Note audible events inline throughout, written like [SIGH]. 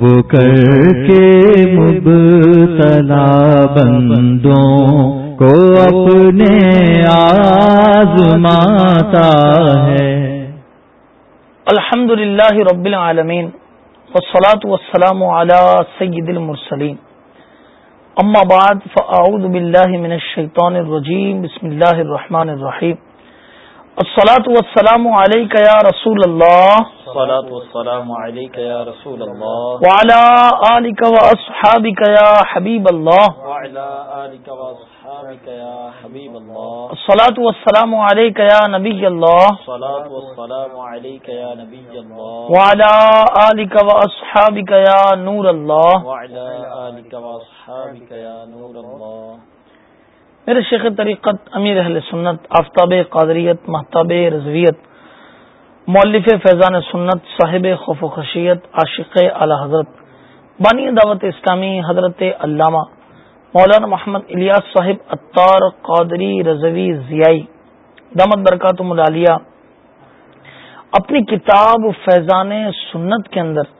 وہ کر کے مبتلا بندوں کو اپنے آزماتا ہے۔ الحمد للہ رب العالمین والصلاة والسلام على سید المرسلین۔ اما بعد، فاعوذ باللہ من الشیطان الرجیم، بسم اللہ الرحمن الرحیم۔ الصلاة والسلام علیکہ یا رسول اللہ الصلاة والسلام عليك يا رسول الله. وعلى آلك وأصحابك يا حبيب الله. وعلى آلك وأصحابك يا حبيب الله. الصلاة والسلام عليك يا نبي الله. الصلاة والسلام عليك يا نبي الله. وعلى آلك وأصحابك يا نور الله. وعلى آلك وأصحابك يا نور الله. میرے شیخ طریقت امیر اہل سنت، آفتاب قادریت، محتاب رضویت مولف فیضان سنت، صاحب خوف و خشیت، عاشق اعلی حضرت، بانی دعوت اسلامی حضرت علامہ مولانا محمد الیاس صاحب اطار قادری رضوی ضیائی، دامت برکات ملالیہ، اپنی کتاب فیضان سنت کے اندر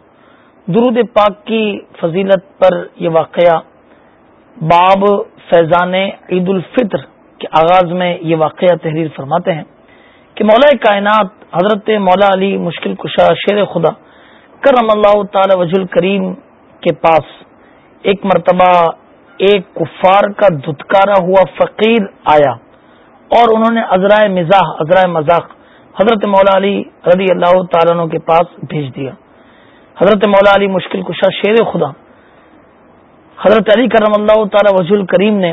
درود پاک کی فضیلت پر یہ واقعہ باب فیضان عید الفطر کے آغاز میں یہ واقعہ تحریر فرماتے ہیں کہ مولا کائنات حضرت مولا علی مشکل کشا شیر خدا کرم اللہ تعالی وجل کریم کے پاس ایک مرتبہ ایک کفار کا دھتکارا ہوا فقیر آیا اور انہوں نے ازرائے مزاح ازرائے مذاق حضرت مولا علی رضی اللہ تعالیٰ کے پاس بھیج دیا۔ حضرت مولا علی مشکل کشا شیر خدا حضرت علی کرم اللہ تعالی وجل کریم نے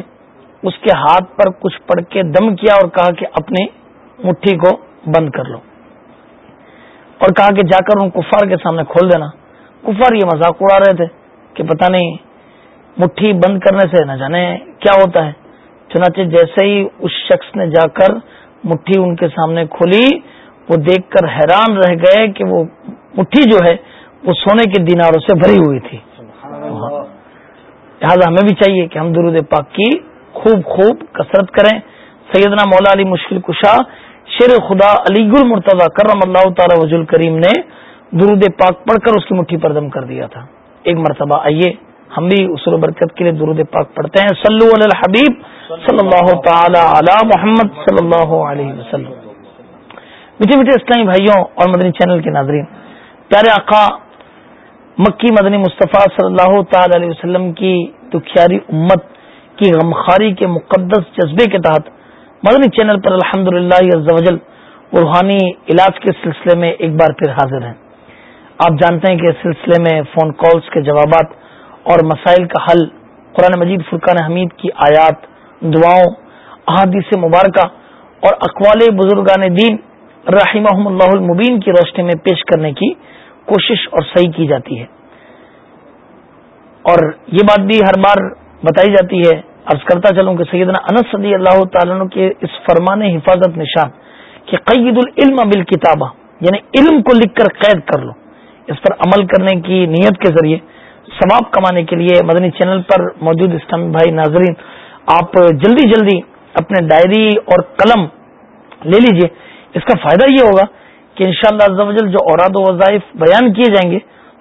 اس کے ہاتھ پر کچھ پڑھ کے دم کیا اور کہا کہ اپنے مٹھی کو بند کر لو اور کہا کہ جا کر ان کفار کے سامنے کھول دینا۔ کفار یہ مذاق اڑا رہے تھے کہ پتہ نہیں مٹھی بند کرنے سے نہ جانے کیا ہوتا ہے۔ چنانچہ جیسے ہی اس شخص نے جا کر مٹھی ان کے سامنے کھولی، وہ دیکھ کر حیران رہ گئے کہ وہ مٹھی جو ہے وہ سونے کے دیناروں سے بھری ہوئی تھی۔ لہٰذا ہمیں بھی چاہیے کہ ہم درود پاک کی خوب خوب کثرت کریں۔ سیدنا مولا علی مشکل کشا، شیر خدا علی گل مرتضی کرم اللہ تعالی وز کریم نے درود پاک پڑھ کر اس کی مٹھی پر دم کر دیا تھا۔ ایک مرتبہ آئیے، ہم بھی اسر برکت کے لیے درود پاک پڑھتے ہیں۔ صلو علی الحبیب صلی اللہ تعالی علی محمد صلی اللہ علیہ وسلم۔ میٹھے میٹھے اسلامی بھائیوں اور مدنی چینل کے ناظرین، پیارے آقا مکی مدنی مصطفیٰ صلی اللہ تعالی علیہ وسلم کی دکھیاری امت کی غمخاری کے مقدس جذبے کے تحت مدنی چینل پر الحمد للہ روحانی علاج کے سلسلے میں ایک بار پھر حاضر ہیں۔ آپ جانتے ہیں کہ اس سلسلے میں فون کالز کے جوابات اور مسائل کا حل قرآن مجید فرقان حمید کی آیات، دعاؤں، احادیث مبارکہ اور اقوال بزرگان دین رحمہ اللہ المبین کی روشنی میں پیش کرنے کی کوشش اور صحیح کی جاتی ہے۔ اور یہ بات بھی ہر بار بتائی جاتی ہے۔ عرض کرتا چلوں کہ سیدنا انس صدی اللہ تعالیٰ کے اس فرمان حفاظت نشان کہ قید العلم بال کتابہ یعنی علم کو لکھ کر قید کر لو۔ اس پر عمل کرنے کی نیت کے ذریعے، ثواب کمانے کے لیے مدنی چینل پر موجود اسلامی بھائی ناظرین، آپ جلدی جلدی اپنے ڈائری اور قلم لے لیجیے۔ اس کا فائدہ یہ ہوگا کہ انشاءاللہ شاء اللہ جو اوراد و وظائف بیان کیے جائیں گے،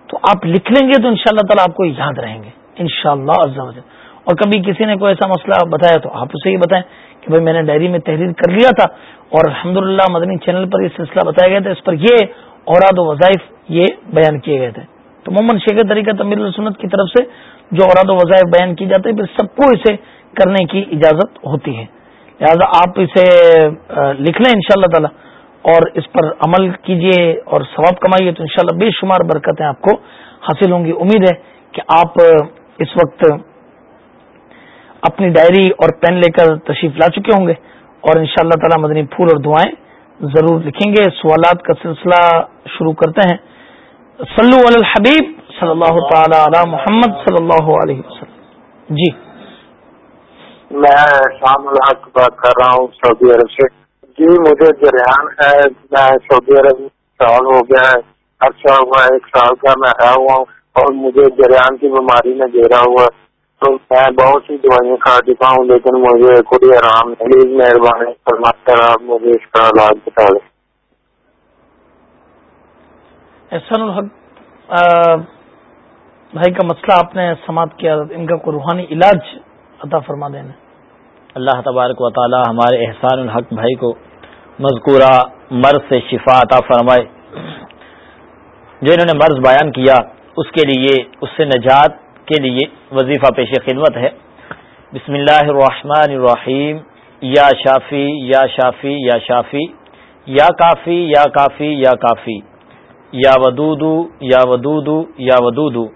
تو آپ لکھ لیں گے تو انشاءاللہ شاء تعالیٰ آپ کو یاد رہیں گے ان شاء اللہ اور کبھی کسی نے کوئی ایسا مسئلہ بتایا تو آپ اسے یہ بتائیں کہ بھائی میں نے ڈائری میں تحریر کر لیا تھا اور الحمد مدنی چینل پر یہ سلسلہ بتایا گیا تھا، اس پر یہ اوراد و وظائف یہ بیان کیے گئے تھے۔ تو محمد شیخ طریقہ تمیر السنت کی طرف سے جو اوراد و وظائف بیان کی جاتے ہیں، پھر سب کو اسے کرنے کی اجازت ہوتی ہے۔ لہٰذا آپ اسے لکھ لیں ان شاء اللہ تعالی۔ اور اس پر عمل کیجیے اور ثواب کمائیے تو انشاءاللہ بے شمار برکتیں آپ کو حاصل ہوں گی۔ امید ہے کہ آپ اس وقت اپنی ڈائری اور پین لے کر تشریف لا چکے ہوں گے اور ان شاء اللہ تعالی مدنی پھول اور دعائیں ضرور لکھیں گے۔ سوالات کا سلسلہ شروع کرتے ہیں۔ صلو علی الحبیب صلی اللہ تعالی علی محمد صلی اللہ علیہ وسلم۔ جی۔ میں شام الحق بات کر رہا ہوں سعودی عرب سے۔ جی مجھے جریان ہے میں سعودی عرب سال ہو گیا ہے اچھا ہوا ایک سال کا میں آیا ہوا ہوں اور مجھے جریان کی بیماری میں گھیرا ہوا تو میں بہت سی دوائیاں کھا چکا ہوں لیکن مجھے کوئی آرام پلیز مہربانی فرما کر آپ مجھے اس کا علاج بتا دیں۔ احسان الحق بھائی کا مسئلہ آپ نے سماعت کیا ان کا کوئی روحانی علاج عطا فرما دینا اللہ تبارک و تعالی ہمارے احسان الحق بھائی کو مذکورہ مرض سے شفا عطا فرمائے۔ جو انہوں نے مرض بیان کیا، اس کے لیے، اس سے نجات کے لیے وظیفہ پیش خدمت ہے۔ بسم اللہ الرحمن الرحیم۔ یا شافی یا شافی یا شافی۔ یا کافی یا کافی یا کافی۔ یا ودودو یا ودودو یا ودودو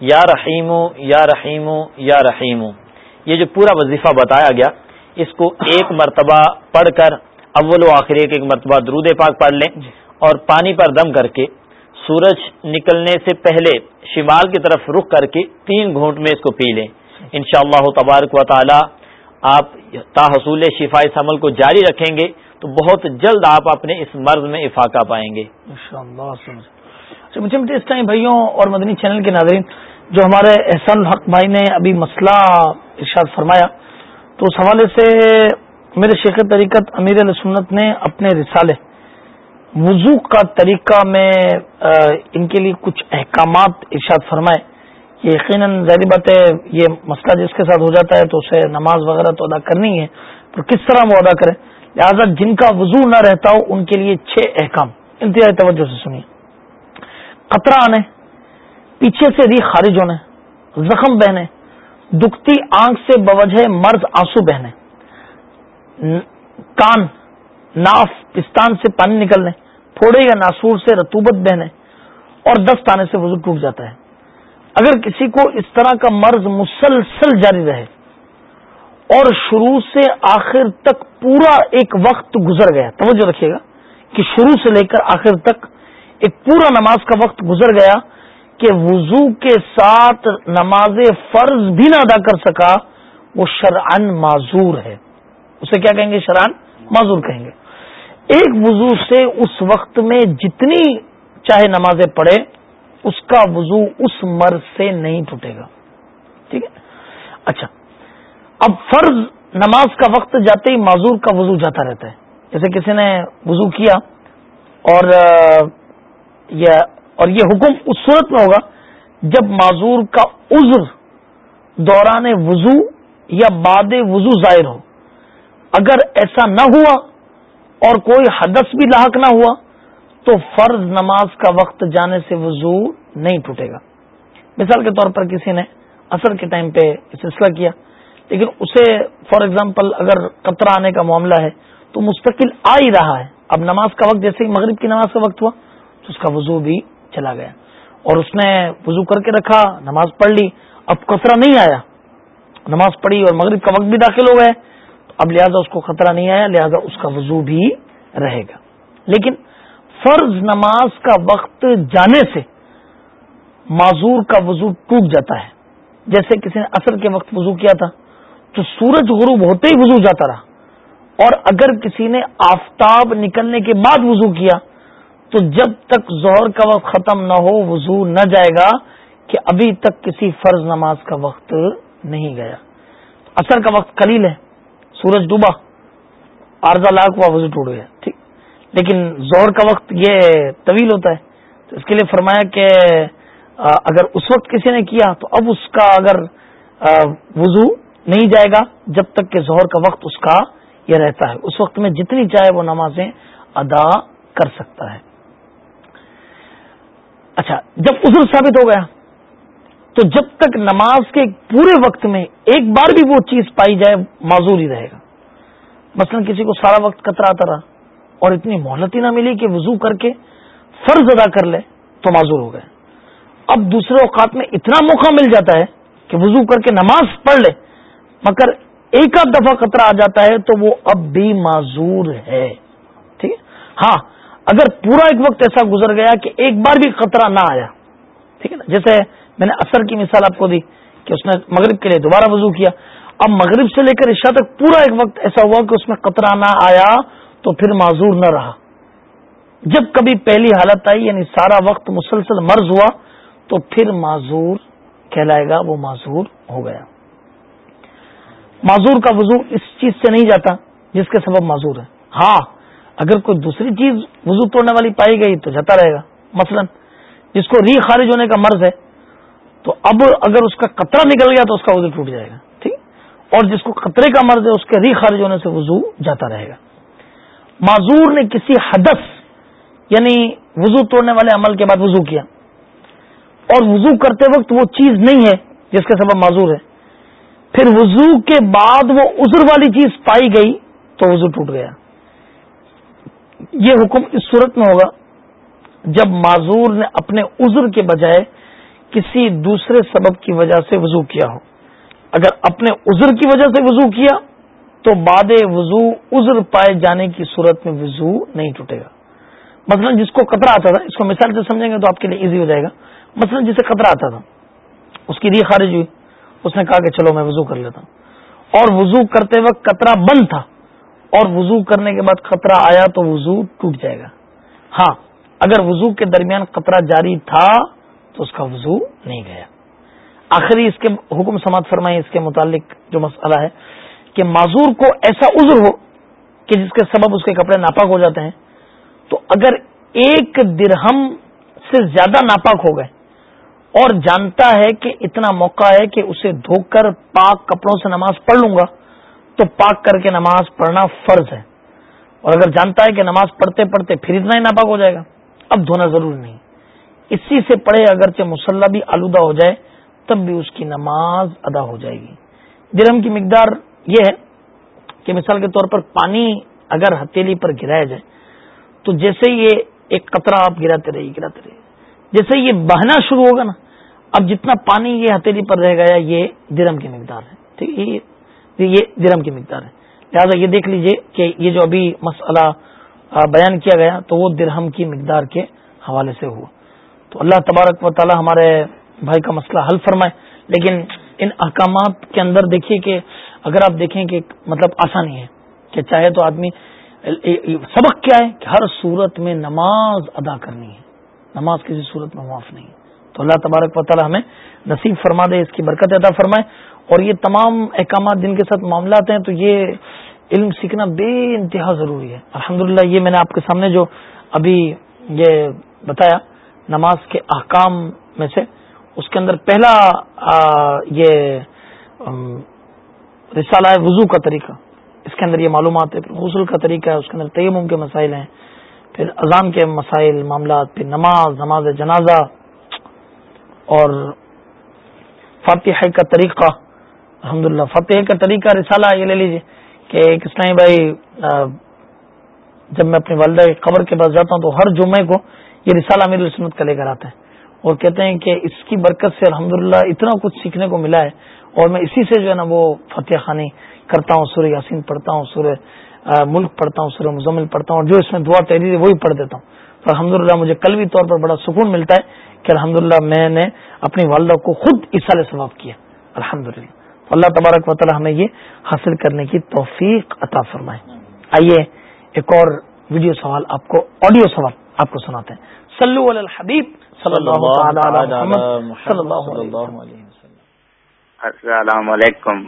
یا رحیم یا رحیم یا رحیم۔ یہ جو پورا وظیفہ بتایا گیا، اس کو ایک مرتبہ پڑھ کر اول و آخر ایک ایک مرتبہ درود پاک پڑھ لیں اور پانی پر دم کر کے سورج نکلنے سے پہلے شمال کی طرف رخ کر کے تین گھونٹ میں اس کو پی لیں۔ انشاءاللہ اللہ تبارک و تعالی آپ تاحصول شفا اس عمل کو جاری رکھیں گے تو بہت جلد آپ اپنے اس مرض میں افاقہ پائیں گے۔ اچھا، مجھے اس ٹائم بھائیوں اور مدنی چینل کے ناظرین جو ہمارے احسان الحق بھائی نے ابھی مسئلہ ارشاد فرمایا تو اس حوالے سے میرے شیخ طریقت امیر علیہ سنت نے اپنے رسالے، وضو کا طریقہ میں ان کے لیے کچھ احکامات ارشاد فرمائے یہ یقیناً ظاہری بات ہے، یہ مسئلہ جس کے ساتھ ہو جاتا ہے تو اسے نماز وغیرہ تو ادا کرنی ہے، تو کس طرح وہ ادا کرے؟ لہٰذا جن کا وضو نہ رہتا ہو، ان کے لیے چھ احکام۔ انتہائی توجہ سے سنیے۔ قطرہ آنے، پیچھے سے ری خارج ہونے، زخم بہنے، دکھتی آنکھ سے بوجہ مرض آنسو بہنے۔ کان، ناف، پستان سے پانی نکلنے، پھوڑے یا ناسور سے رتوبت بہنے اور دست آنے سے وضو ٹوٹ جاتا ہے؟ اگر کسی کو اس طرح کا مرض مسلسل جاری رہے اور شروع سے آخر تک پورا ایک وقت گزر گیا، توجہ رکھیے گا کہ شروع سے لے کر آخر تک ایک پورا نماز کا وقت گزر گیا کہ وضو کے ساتھ نماز فرض بھی نہ ادا کر سکا، وہ شرعن معذور ہے۔ اسے کیا کہیں گے؟ شرعن معذور کہیں گے۔ ایک وضو سے اس وقت میں جتنی چاہے نمازیں پڑھے اس کا وضو اس مرض سے نہیں ٹوٹے گا۔ ٹھیک ہے؟ اچھا۔ اب فرض نماز کا وقت جاتے ہی معذور کا وضو جاتا رہتا ہے۔ جیسے کسی نے وضو کیا اور اور یہ حکم اس صورت میں ہوگا، جب معذور کا عذر دوران وضو یا باد وضو ظاہر ہو۔ اگر ایسا نہ ہوا اور کوئی حدث بھی لاحق نہ ہوا تو فرض نماز کا وقت جانے سے وضو نہیں ٹوٹے گا۔ مثال کے طور پر کسی نے اثر کے ٹائم پہ سلسلہ کیا، لیکن اسے فار ایگزامپل اگر قطرہ آنے کا معاملہ ہے تو مستقل آ ہی رہا ہے۔ اب نماز کا وقت جیسے ہی مغرب کی نماز کا وقت ہوا تو اس کا وضو بھی چلا گیا۔ اور اس نے وضو کر کے رکھا، نماز پڑھ لی، اب کچرا نہیں آیا۔ نماز پڑھی اور مغرب کا وقت بھی داخل ہو گئے۔ اب لہذا اس کو خطرہ نہیں آیا، لہذا اس کا وضو بھی رہے گا۔ لیکن فرض نماز کا وقت جانے سے معذور کا وضو ٹوٹ جاتا ہے۔ جیسے کسی نے اثر کے وقت وضو کیا تھا، تو سورج غروب ہوتے ہی وضو جاتا رہا۔ اور اگر کسی نے آفتاب نکلنے کے بعد وضو کیا، تو جب تک زہر کا وقت ختم نہ ہو، وضو نہ جائے گا کہ ابھی تک کسی فرض نماز کا وقت نہیں گیا۔ اثر کا وقت قلیل ہے۔ سورج ڈوبا آرزہ لاکھ ہوا وضو ٹوٹ گیا، ٹھیک۔ لیکن زہر کا وقت یہ طویل ہوتا ہے، تو اس کے لیے فرمایا کہ اگر اس وقت کسی نے کیا تو اب اس کا اگر وضو نہیں جائے گا جب تک کہ ظہر کا وقت اس کا یہ رہتا ہے۔ اس وقت میں جتنی چاہے وہ نمازیں ادا کر سکتا ہے۔ اچھا جب عذر ثابت ہو گیا تو جب تک نماز کے پورے وقت میں ایک بار بھی وہ چیز پائی جائے، معذور ہی رہے گا۔ مثلا کسی کو سارا وقت کترا آتا رہا اور اتنی مہلت ہی نہ ملی کہ وضو کر کے فرض ادا کر لے، تو معذور ہو گئے۔ اب دوسرے اوقات میں اتنا موقع مل جاتا ہے کہ وضو کر کے نماز پڑھ لے، مگر ایک آدھ دفعہ خطرہ آ جاتا ہے تو وہ اب بھی معذور ہے۔ ٹھیک ہے؟ ہاں اگر پورا ایک وقت ایسا گزر گیا کہ ایک بار بھی خطرہ نہ آیا، ٹھیک ہے نا؟ جیسے میں نے اثر کی مثال آپ کو دی کہ اس نے مغرب کے لیے دوبارہ وضو کیا۔ اب مغرب سے لے کر عشاء تک پورا ایک وقت ایسا ہوا کہ اس میں قطرہ نہ آیا تو پھر معذور نہ رہا۔ جب کبھی پہلی حالت آئی یعنی سارا وقت مسلسل مرض ہوا، تو پھر معذور کہلائے گا، وہ معذور ہو گیا۔ معذور کا وضو اس چیز سے نہیں جاتا جس کے سبب معذور ہے۔ ہاں اگر کوئی دوسری چیز وضو توڑنے والی پائی گئی تو جاتا رہے گا۔ مثلا، جس کو ری خارج ہونے کا مرض ہے تو اب اگر اس کا قطرہ نکل گیا تو اس کا وضو ٹوٹ جائے گا، ٹھیک؟ اور جس کو قطرے کا مرض ہے، اس کے ری خارج ہونے سے وضو جاتا رہے گا۔ معذور نے کسی حدث یعنی وضو توڑنے والے عمل کے بعد وضو کیا۔ اور وضو کرتے وقت وہ چیز نہیں ہے جس کا سبب معذور ہے۔ پھر وضو کے بعد وہ عذر والی چیز پائی گئی تو وضو ٹوٹ گیا۔ یہ حکم اس صورت میں ہوگا، جب معذور نے اپنے عذر کے بجائے کسی دوسرے سبب کی وجہ سے وضو کیا ہو۔ اگر اپنے عذر کی وجہ سے وضو کیا، تو بعد وضو، عذر پائے جانے کی صورت میں وضو نہیں ٹوٹے گا۔ مثلا جس کو قطرہ آتا تھا، اس کو مثال سے سمجھیں گے تو آپ کے لیے ایزی ہو جائے گا۔ مثلا جسے قطرہ آتا تھا، اس کی ری خارج ہوئی۔ اس نے کہا کہ چلو میں وضو کر لیتا ہوں۔ اور وضو کرتے وقت قطرہ بند تھا۔ اور وضو کرنے کے بعد خطرہ آیا تو وضو ٹوٹ جائے گا۔ ہاں اگر وضو کے درمیان قطرہ جاری تھا تو اس کا وضو نہیں گیا۔ آخری اس کے حکم سماعت فرمائیں، اس کے متعلق جو مسئلہ ہے کہ معذور کو ایسا عذر ہو کہ جس کے سبب اس کے کپڑے ناپاک ہو جاتے ہیں، تو اگر ایک درہم سے زیادہ ناپاک ہو گئے اور جانتا ہے کہ اتنا موقع ہے کہ اسے دھو کر پاک کپڑوں سے نماز پڑھ لوں گا، تو پاک کر کے نماز پڑھنا فرض ہے۔ اور اگر جانتا ہے کہ نماز پڑھتے پڑھتے پھر اتنا ہی ناپاک ہو جائے گا، اب دھونا ضروری نہیں۔ اسی سے پڑھے اگرچہ مسلح بھی آلودہ ہو جائے، تب بھی اس کی نماز ادا ہو جائے گی۔ درم کی مقدار یہ ہے کہ مثال کے طور پر پانی اگر ہتیلی پر گرایا جائے، تو جیسے یہ ایک قطرہ آپ گراتے رہیے گراتے رہیے۔ جیسے یہ بہنا شروع ہوگا نا، اب جتنا پانی یہ ہتھیلی پر رہ گیا، یہ درم کی مقدار ہے۔ ٹھیک ہے، یہ درم کی مقدار ہے۔ لہٰذا یہ دیکھ لیجیے کہ یہ جو ابھی مسئلہ بیان کیا گیا، تو وہ درہم کی مقدار کے حوالے سے ہوا۔ تو اللہ تبارک و تعالی ہمارے بھائی کا مسئلہ حل فرمائے۔ لیکن ان احکامات کے اندر دیکھیے کہ اگر آپ دیکھیں کہ مطلب آسانی ہے کہ چاہے تو آدمی سبق کیا ہے کہ ہر صورت میں نماز ادا کرنی ہے۔ نماز کسی صورت میں معاف نہیں تو اللہ تبارک و تعالی ہمیں نصیب فرما دے، اس کی برکت ادا فرمائے۔ اور یہ تمام احکامات جن کے ساتھ معاملات ہیں تو یہ علم سیکھنا بے انتہا ضروری ہے۔ الحمد یہ میں نے آپ کے سامنے جو ابھی یہ بتایا نماز کے احکام میں سے اس کے اندر پہلا یہ رسالہ ہے وضو کا طریقہ۔ اس کے اندر یہ معلومات ہے، پھر غسل کا طریقہ ہے، اس کے اندر تیمم کے مسائل ہیں، پھر اذان کے مسائل، معاملات، پھر نماز نماز جنازہ اور فاتحہ کا طریقہ۔ الحمد للہ فاتح کا طریقہ، رسالہ یہ لے لیجیے کہ ایک اسلامی بھائی جب میں اپنی والدہ کی قبر کے پاس جاتا ہوں تو ہر جمعے کو یہ رسالہ میری سنت کا لے کر آتا ہے اور کہتے ہیں کہ اس کی برکت سے الحمد اتنا کچھ سیکھنے کو ملا ہے اور میں اسی سے جو ہے نا وہ فتح خانی کرتا ہوں، سورہ یاسین پڑھتا ہوں، سورہ ملک پڑھتا ہوں، سورہ مزمل پڑھتا ہوں اور جو اس میں دعا تحریر ہے وہی پڑھ دیتا ہوں۔ تو الحمد مجھے قلبی طور پر بڑا سکون ملتا ہے کہ الحمد میں نے اپنی والدہ کو خود اصال ثواب کیا۔ الحمد للہ اللہ تبارک و تعالی ہمیں یہ حاصل کرنے کی توفیق عطا فرمائے۔ آئیے ایک اور ویڈیو سوال، آپ کو آڈیو سوال۔ آپ کو سناتے ہیں۔ سلو الحبیب صلی اللہ علیہ السلام علیکم۔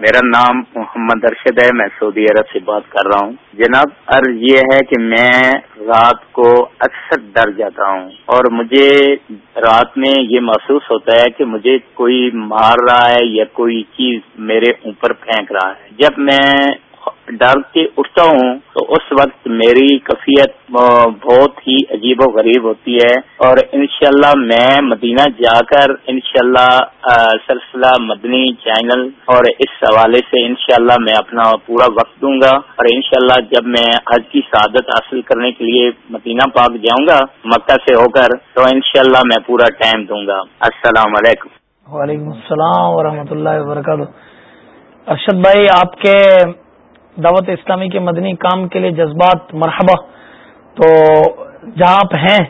میرا نام محمد ارشد ہے میں سعودی عرب سے بات کر رہا ہوں۔ جناب عرض یہ ہے کہ میں رات کو اکثر ڈر جاتا ہوں اور مجھے رات میں یہ محسوس ہوتا ہے کہ مجھے کوئی مار رہا ہے یا کوئی چیز میرے اوپر پھینک رہا ہے۔ جب میں ڈر کے اٹھتا ہوں تو اس وقت میری کفیت بہت ہی عجیب و غریب ہوتی ہے اور انشاءاللہ میں مدینہ جا کر انشاءاللہ سلسلہ مدنی چینل اور اس حوالے سے انشاءاللہ میں اپنا پورا وقت دوں گا اور انشاءاللہ جب میں حج کی سعادت حاصل کرنے کے لیے مدینہ پاک جاؤں گا، مکہ سے ہو کر تو انشاءاللہ میں پورا ٹائم دوں گا۔ السلام علیکم۔ وعلیکم السلام ورحمۃ اللہ وبرکاتہ۔ ارشد بھائی، آپ کے دعوت اسلامی کے مدنی کام کے لیے جذبات مرحبا۔ تو جہاں آپ ہیں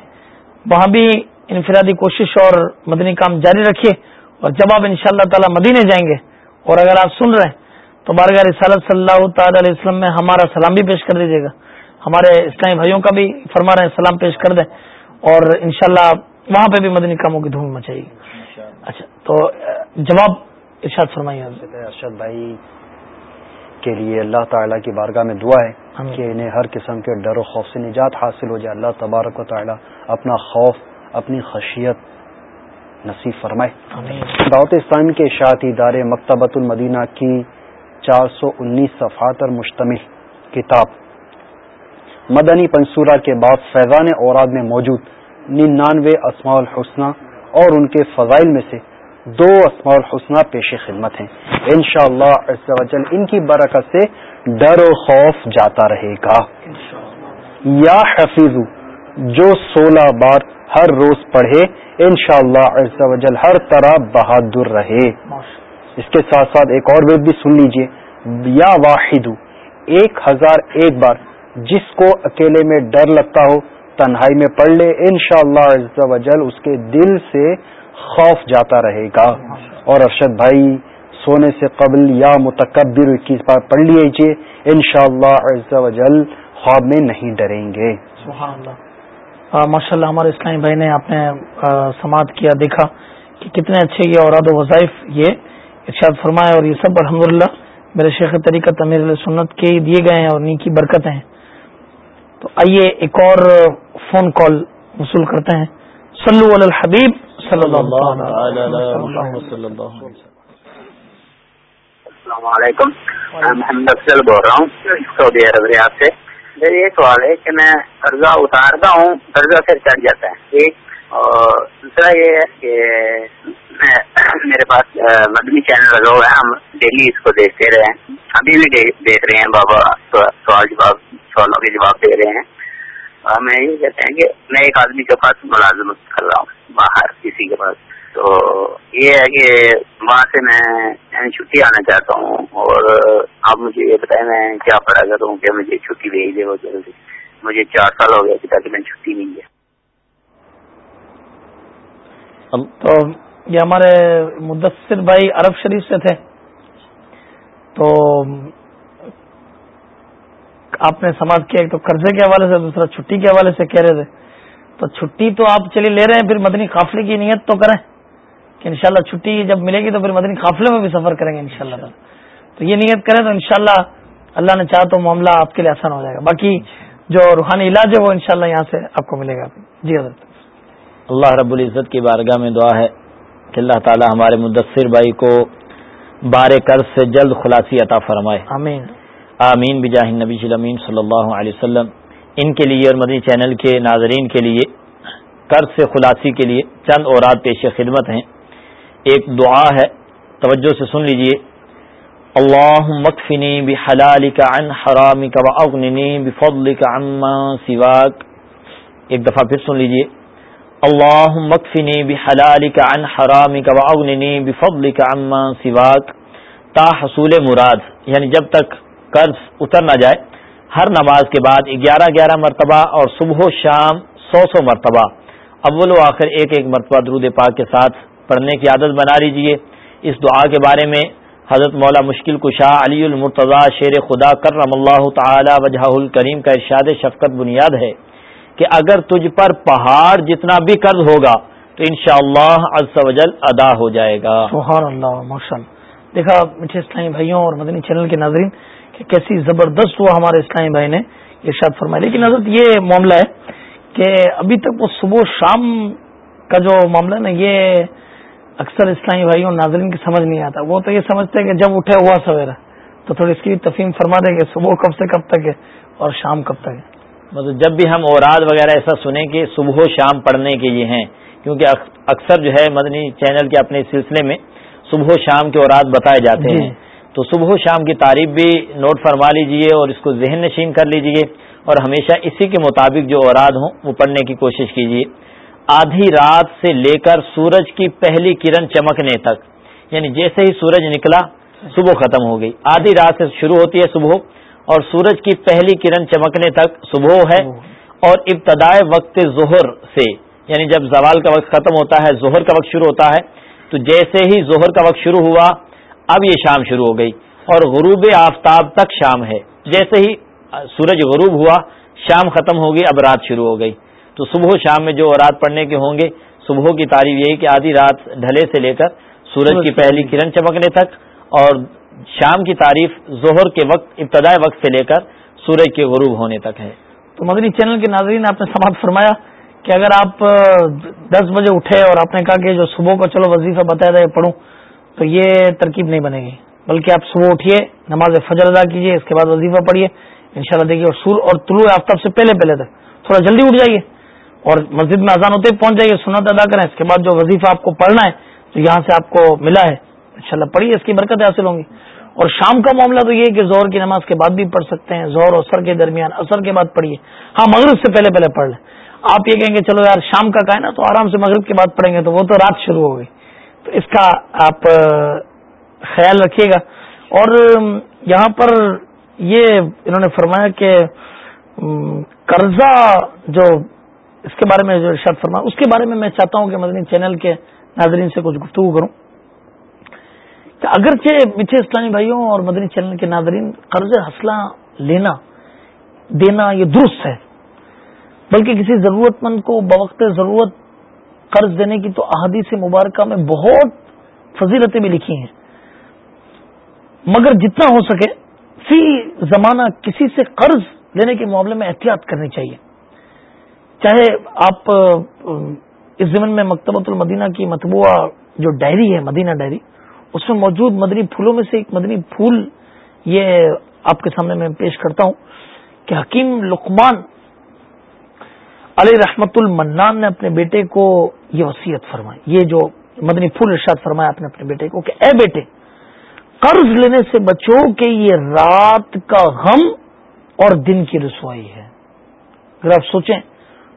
وہاں بھی انفرادی کوشش اور مدنی کام جاری رکھیے اور جب آپ ان شاء اللہ تعالی مدینے جائیں گے اور اگر آپ سن رہے ہیں تو بارگاہ رسالت صلی اللہ تعالی علیہ وسلم میں ہمارا سلام بھی پیش کر دیجیے گا۔ ہمارے اسلامی بھائیوں کا بھی فرما رہے ہیں سلام پیش کر دیں۔ اور انشاءاللہ وہاں پہ بھی مدنی کاموں کی دھوم مچائے گی۔ اچھا تو جواب ارشاد فرمائیے۔ ارشد بھائی کے لیے اللہ تعالیٰ کی بارگاہ میں دعا ہے کہ انہیں ہر قسم کے ڈر و خوف سے نجات حاصل ہو جائے۔ اللہ تبارک و تعالیٰ اپنا خوف اپنی خشیت نصیب فرمائے۔ دعوت اسلامی کے اشاعتی ادارے مکتبۃ المدینہ کی چار سو انیس صفحات پر مشتمل کتاب۔ مدنی پنصورہ کے بعد فیضان اوراد میں موجود ننانوے اسماع الحسنہ اور ان کے فضائل میں سے دو اسماع الحسنہ پیش خدمت ہیں۔ انشاءاللہ شاء اللہ ان کی برکت سے ڈر و خوف جاتا رہے گا۔ یا حفیظ جو سولہ بار ہر روز پڑھے انشاءاللہ شاء اللہ ہر طرح بہادر رہے۔ اس کے ساتھ ساتھ ایک اور بھی سن لیجیے۔ یا واحد ایک ہزار ایک بار جس کو اکیلے میں ڈر لگتا ہو تنہائی میں پڑھ لے۔ ان شاء اللہ اس کے دل سے خوف جاتا رہے گا۔ اور ارشد بھائی، سونے سے قبل یا متکبر اکیس بار پڑھ لیجیے ان شاء اللہ خواب میں نہیں ڈریں گے۔ ماشاء اللہ ہمارے اسلامی بھائی نے آپ نے سماعت کیا، دیکھا کہ کتنے اچھے یہ اوراد و وظائف یہ ارشاد فرمائے، اور یہ سب الحمد میرے شیخ طریقہ تمیر سنت کے دیے گئے ہیں اور نیکی برکتیں ہیں۔ تو آئیے ایک اور فون کال وصول کرتے ہیں۔ صلو علی الحبیب۔ صلی اللہ السلام علیکم میں محمد افضل بول رہا ہوں سعودی عرب ریاض سے میرا یہ سوال ہے کہ میں قرضہ اتارتا ہوں قرضہ پھر چڑھ جاتا ہے ایک اور دوسرا یہ ہے کہ میں میرے پاس مدنی چینل لگا ہوا ہے ہم ڈیلی اس کو دیکھتے رہے ہیں۔ ابھی بھی دیکھ رہے ہیں بابا سوال جواب سوالوں کے جواب دے رہے ہیں۔ ہاں، میں یہ کہتے ہیں کہ میں ایک آدمی کے پاس ملازمت کر رہا ہوں، باہر کسی کے پاس۔ تو یہ ہے کہ وہاں سے میں یعنی چھٹی آنا چاہتا ہوں اور آپ مجھے یہ بتائیں، میں کیا پڑھا کرتا ہوں کہ مجھے چھٹی بھیج دے، وہ جلدی۔ مجھے چار سال ہو گیا تاکہ میں چھٹی نہیں ہے تو یہ ہمارے مدثر بھائی عرب شریف سے تھے۔ تو آپ نے سماج کیا ایک تو قرضے کے حوالے سے دوسرا چھٹی کے حوالے سے کہہ رہے تھے۔ تو چھٹی تو آپ چلیے لے رہے ہیں پھر مدنی قافلے کی نیت تو کریں کہ انشاءاللہ چھٹی جب ملے گی تو پھر مدنی قافلے میں بھی سفر کریں گے انشاءاللہ۔ تو یہ نیت کریں تو انشاءاللہ اللہ نے چاہ تو معاملہ آپ کے لیے آسان ہو جائے گا۔ باقی جو روحانی علاج ہے وہ انشاءاللہ یہاں سے آپ کو ملے گا۔ جی حضرت۔ اللہ رب العزت کی بارگاہ میں دعا ہے کہ اللہ تعالی ہمارے مدثر بھائی کو بار قرض سے جلد خلاصی عطا فرمائے۔ آمین۔ آمین بجاہ نبی امین صلی اللہ علیہ وسلم۔ ان کے لیے اور مدنی چینل کے ناظرین کے لیے، قرض سے خلاصی کے لیے چند اورات پیش خدمت ہیں۔ ایک دعا ہے، توجہ سے سن لیجیے۔ اللہ مکفنی بحلال کا ان حرام کا اغننی بفضل کا سواک۔ ایک دفعہ پھر سن لیجیے۔ اللہ مکفنی بحلال کا ان حرام کا اغننی بفضل کا سواک۔ تا حصول مراد یعنی جب تک قرض اتر نہ جائے۔ ہر نماز کے بعد گیارہ گیارہ مرتبہ اور صبح و شام سو سو مرتبہ۔ اول و آخر ایک ایک مرتبہ درود پاک کے ساتھ پڑھنے کی عادت بنا لیجیے اس دعا کے بارے میں حضرت مولا مشکل کشا علی المرتضی شیر خدا کرم اللہ تعالی وجہ الکریم کا ارشاد شفقت بنیاد ہے کہ اگر تجھ پر پہاڑ جتنا بھی قرض ہوگا تو انشاءاللہ شاء اللہ ادا ہو جائے گا۔ سبحان اللہ دیکھا میٹھے اسلامی بھائیوں اور مدنی چینل کے ناظرین کہ کیسی زبردست ہوا ہمارے اسلامی بھائی نے ارشاد فرمایا لیکن حضرت یہ معاملہ ہے کہ ابھی تک وہ صبح شام کا جو معاملہ ہے نا یہ اکثر اسلامی بھائیوں ناظرین کی سمجھ نہیں آتا۔ وہ تو یہ سمجھتے ہیں کہ جب اٹھے ہوا سویرا تو تھوڑی اس کی تفہیم فرما دیں گے صبح کب سے کب تک ہے اور شام کب تک ہے۔ مطلب جب بھی ہم اوراد وغیرہ ایسا سنیں کہ صبح و شام پڑھنے کے یہ ہیں کیونکہ اکثر جو ہے مدنی چینل کے اپنے سلسلے میں صبح و شام کے اوراد بتائے جاتے جی۔ ہیں۔ تو صبح و شام کی تعریف بھی نوٹ فرما لیجیے اور اس کو ذہن نشین کر لیجیے اور ہمیشہ اسی کے مطابق جو اوراد ہوں وہ پڑھنے کی کوشش کیجیے آدھی رات سے لے کر سورج کی پہلی کرن چمکنے تک یعنی جیسے ہی سورج نکلا صبح ختم ہو گئی۔ آدھی رات سے شروع ہوتی ہے صبح، اور سورج کی پہلی کرن چمکنے تک صبح ہے۔ اور ابتدائے وقت ظہر سے یعنی جب زوال کا وقت ختم ہوتا ہے، ظہر کا وقت شروع ہوتا ہے، تو جیسے ہی ظہر کا وقت شروع ہوا اب یہ شام شروع ہو گئی اور غروب آفتاب تک شام ہے۔ جیسے ہی سورج غروب ہوا شام ختم ہو گئی اب رات شروع ہو گئی۔ تو صبح و شام میں جو رات پڑھنے کے ہوں گے صبح کی تعریف یہی کہ آدھی رات ڈھلے سے لے کر سورج کی پہلی کرن چمکنے تک اور شام کی تعریف ظہر کے وقت ابتدائی وقت سے لے کر سورج کے غروب ہونے تک ہے۔ تو مدنی چینل کے ناظرین آپ نے سماعت فرمایا کہ اگر آپ دس بجے اٹھے اور آپ نے کہا کہ جو صبح کو چلو وظیفہ بتایا تھا پڑھوں۔ تو یہ ترکیب نہیں بنے گی۔ بلکہ آپ صبح اٹھیے، نماز فجر ادا کیجیے اس کے بعد وظیفہ پڑھیے ان شاء اللہ دیکھیے اور سور اور طلوع آفتاب سے پہلے پہلے تک۔ تھوڑا جلدی اٹھ جائیے اور مسجد میں آزان ہوتے پہنچ جائیے، سنت ادا کریں۔ اس کے بعد جو وظیفہ آپ کو پڑھنا ہے جو یہاں سے آپ کو ملا ہے۔ ان شاء اللہ پڑھیے اس کی برکتیں حاصل ہوں گی۔ اور شام کا معاملہ تو یہ کہ زور کی نماز کے بعد بھی پڑھ سکتے ہیں۔ زور اور اثر کے درمیان اثر کے بعد پڑھیے ہاں مغرب سے پہلے پہلے پڑھ لیں۔ آپ یہ کہیں گے، چلو یار، شام کا کا ہے نا، تو آرام سے مغرب کے بعد پڑھیں گے، تو وہ تو رات شروع ہو گئی۔ تو اس کا آپ خیال رکھیے گا۔ اور یہاں پر یہ انہوں نے فرمایا کہ قرضہ جو اس کے بارے میں جو ارشاد فرمایا اس کے بارے میں میں چاہتا ہوں کہ مدنی چینل کے ناظرین سے کچھ گفتگو کروں۔ کہ اگرچہ میٹھے اسلامی بھائیوں اور مدنی چینل کے ناظرین قرض حسلہ لینا، دینا یہ درست ہے، بلکہ کسی ضرورت مند کو بوقت ضرورت قرض دینے کی تو احادیث مبارکہ میں بہت فضیلتیں بھی لکھی ہیں۔ مگر جتنا ہو سکے فی زمانہ کسی سے قرض لینے کے معاملے میں احتیاط کرنی چاہیے۔ چاہے آپ، اس زمین میں مکتبۃ المدینہ کی مطبوعہ جو ڈائری ہے، مدینہ ڈائری، اس میں موجود مدنی پھولوں میں سے ایک مدنی پھول یہ آپ کے سامنے میں پیش کرتا ہوں کہ حکیم لقمان علی رحمت المنان نے اپنے بیٹے کو یہ وصیت فرمائی یہ جو مدنی پھول ارشاد فرمایا اپنے اپنے بیٹے کو کہ اے بیٹے، قرض لینے سے بچو کہ یہ رات کا غم اور دن کی رسوائی ہے۔ اگر آپ سوچیں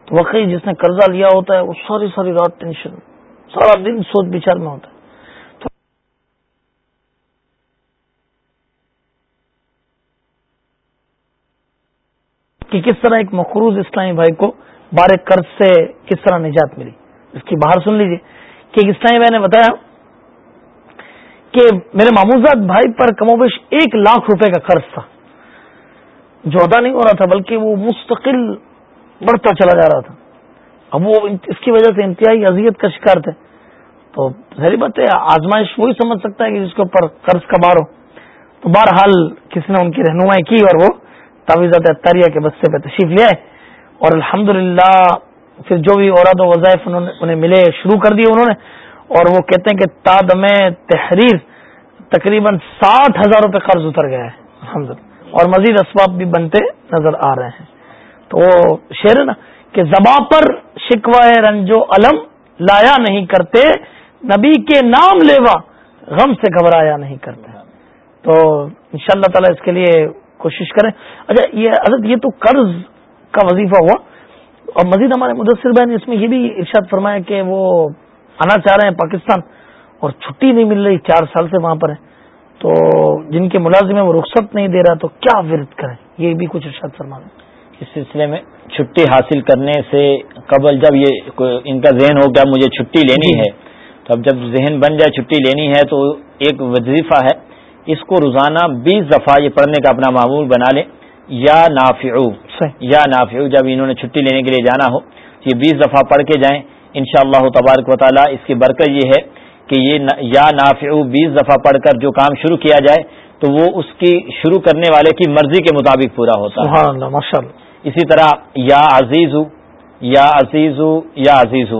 تو واقعی جس نے قرضہ لیا ہوتا ہے، وہ ساری ساری رات ٹینشن، سارا دن سوچ بچار میں ہوتا ہے۔ کہ کس طرح ایک مقروض اسلامی بھائی کو بار قرض سے کس طرح نجات ملی؟ اس کی باہر سن لیجیے کہ ایک اسلامی بھائی نے بتایا کہ میرے ماموزاد بھائی پر کم و بیش ایک لاکھ روپے کا قرض تھا۔ جو ادا نہیں ہو رہا تھا، بلکہ وہ مستقل بڑھتا چلا جا رہا تھا۔ اب وہ اس کی وجہ سے انتہائی اذیت کا شکار تھے۔ تو ظاہری بات ہے، آزمائش وہی سمجھ سکتا ہے کہ جس کے اوپر قرض کا بار ہو۔ تو بہرحال کسی نے ان کی رہنمائی کی اور وہ تعویذات اطاریہ کے بستے پہ تشریف لے آئے۔ اور الحمد پھر جو بھی اوراد و وظائف انہیں ملے، شروع کر دیے انہوں نے، اور وہ کہتے ہیں کہ تادم تحریر تقریباً ساٹھ ہزار روپے قرض اتر گیا ہے، الحمد اور مزید اسباب بھی بنتے نظر آ رہے ہیں۔ تو وہ شعر نا کہ زباں پر شکوہ رنج و علم لایا نہیں کرتے، نبی کے نام لیوا غم سے گھبرایا نہیں کرتے۔ تو ان شاء اللہ تعالی اس کے لیے کوشش کریں۔ اچھا یہ حضرت، یہ تو قرض کا وظیفہ ہوا۔ اور مزید ہمارے مدثر بہن اس میں یہ بھی ارشاد فرمایا کہ وہ آنا چاہ رہے ہیں پاکستان اور چھٹی نہیں مل رہی چار سال سے وہاں پر ہے تو جن کے ملازم ہیں وہ رخصت نہیں دے رہا تو کیا ورد کریں؟ یہ بھی کچھ ارشاد فرما اس سلسلے میں چھٹی حاصل کرنے سے قبل جب یہ ان کا ذہن ہو گیا مجھے چھٹی لینی جی۔ ہے تو اب جب ذہن بن جائے چھٹی لینی ہے تو ایک وظیفہ ہے اس کو روزانہ بیس دفعہ یہ پڑھنے کا اپنا معمول بنا لیں یا نافع یا نافع جب انہوں نے چھٹی لینے کے لیے جانا ہو یہ بیس دفعہ پڑھ کے جائیں ان شاء اللہ تبارک و تعالیٰ اس کی برکت یہ ہے کہ یہ یا نافع بیس دفعہ پڑھ کر جو کام شروع کیا جائے تو وہ اس کی شروع کرنے والے کی مرضی کے مطابق پورا ہوتا ہے۔ اسی طرح یا عزیز یا عزیز یا عزیز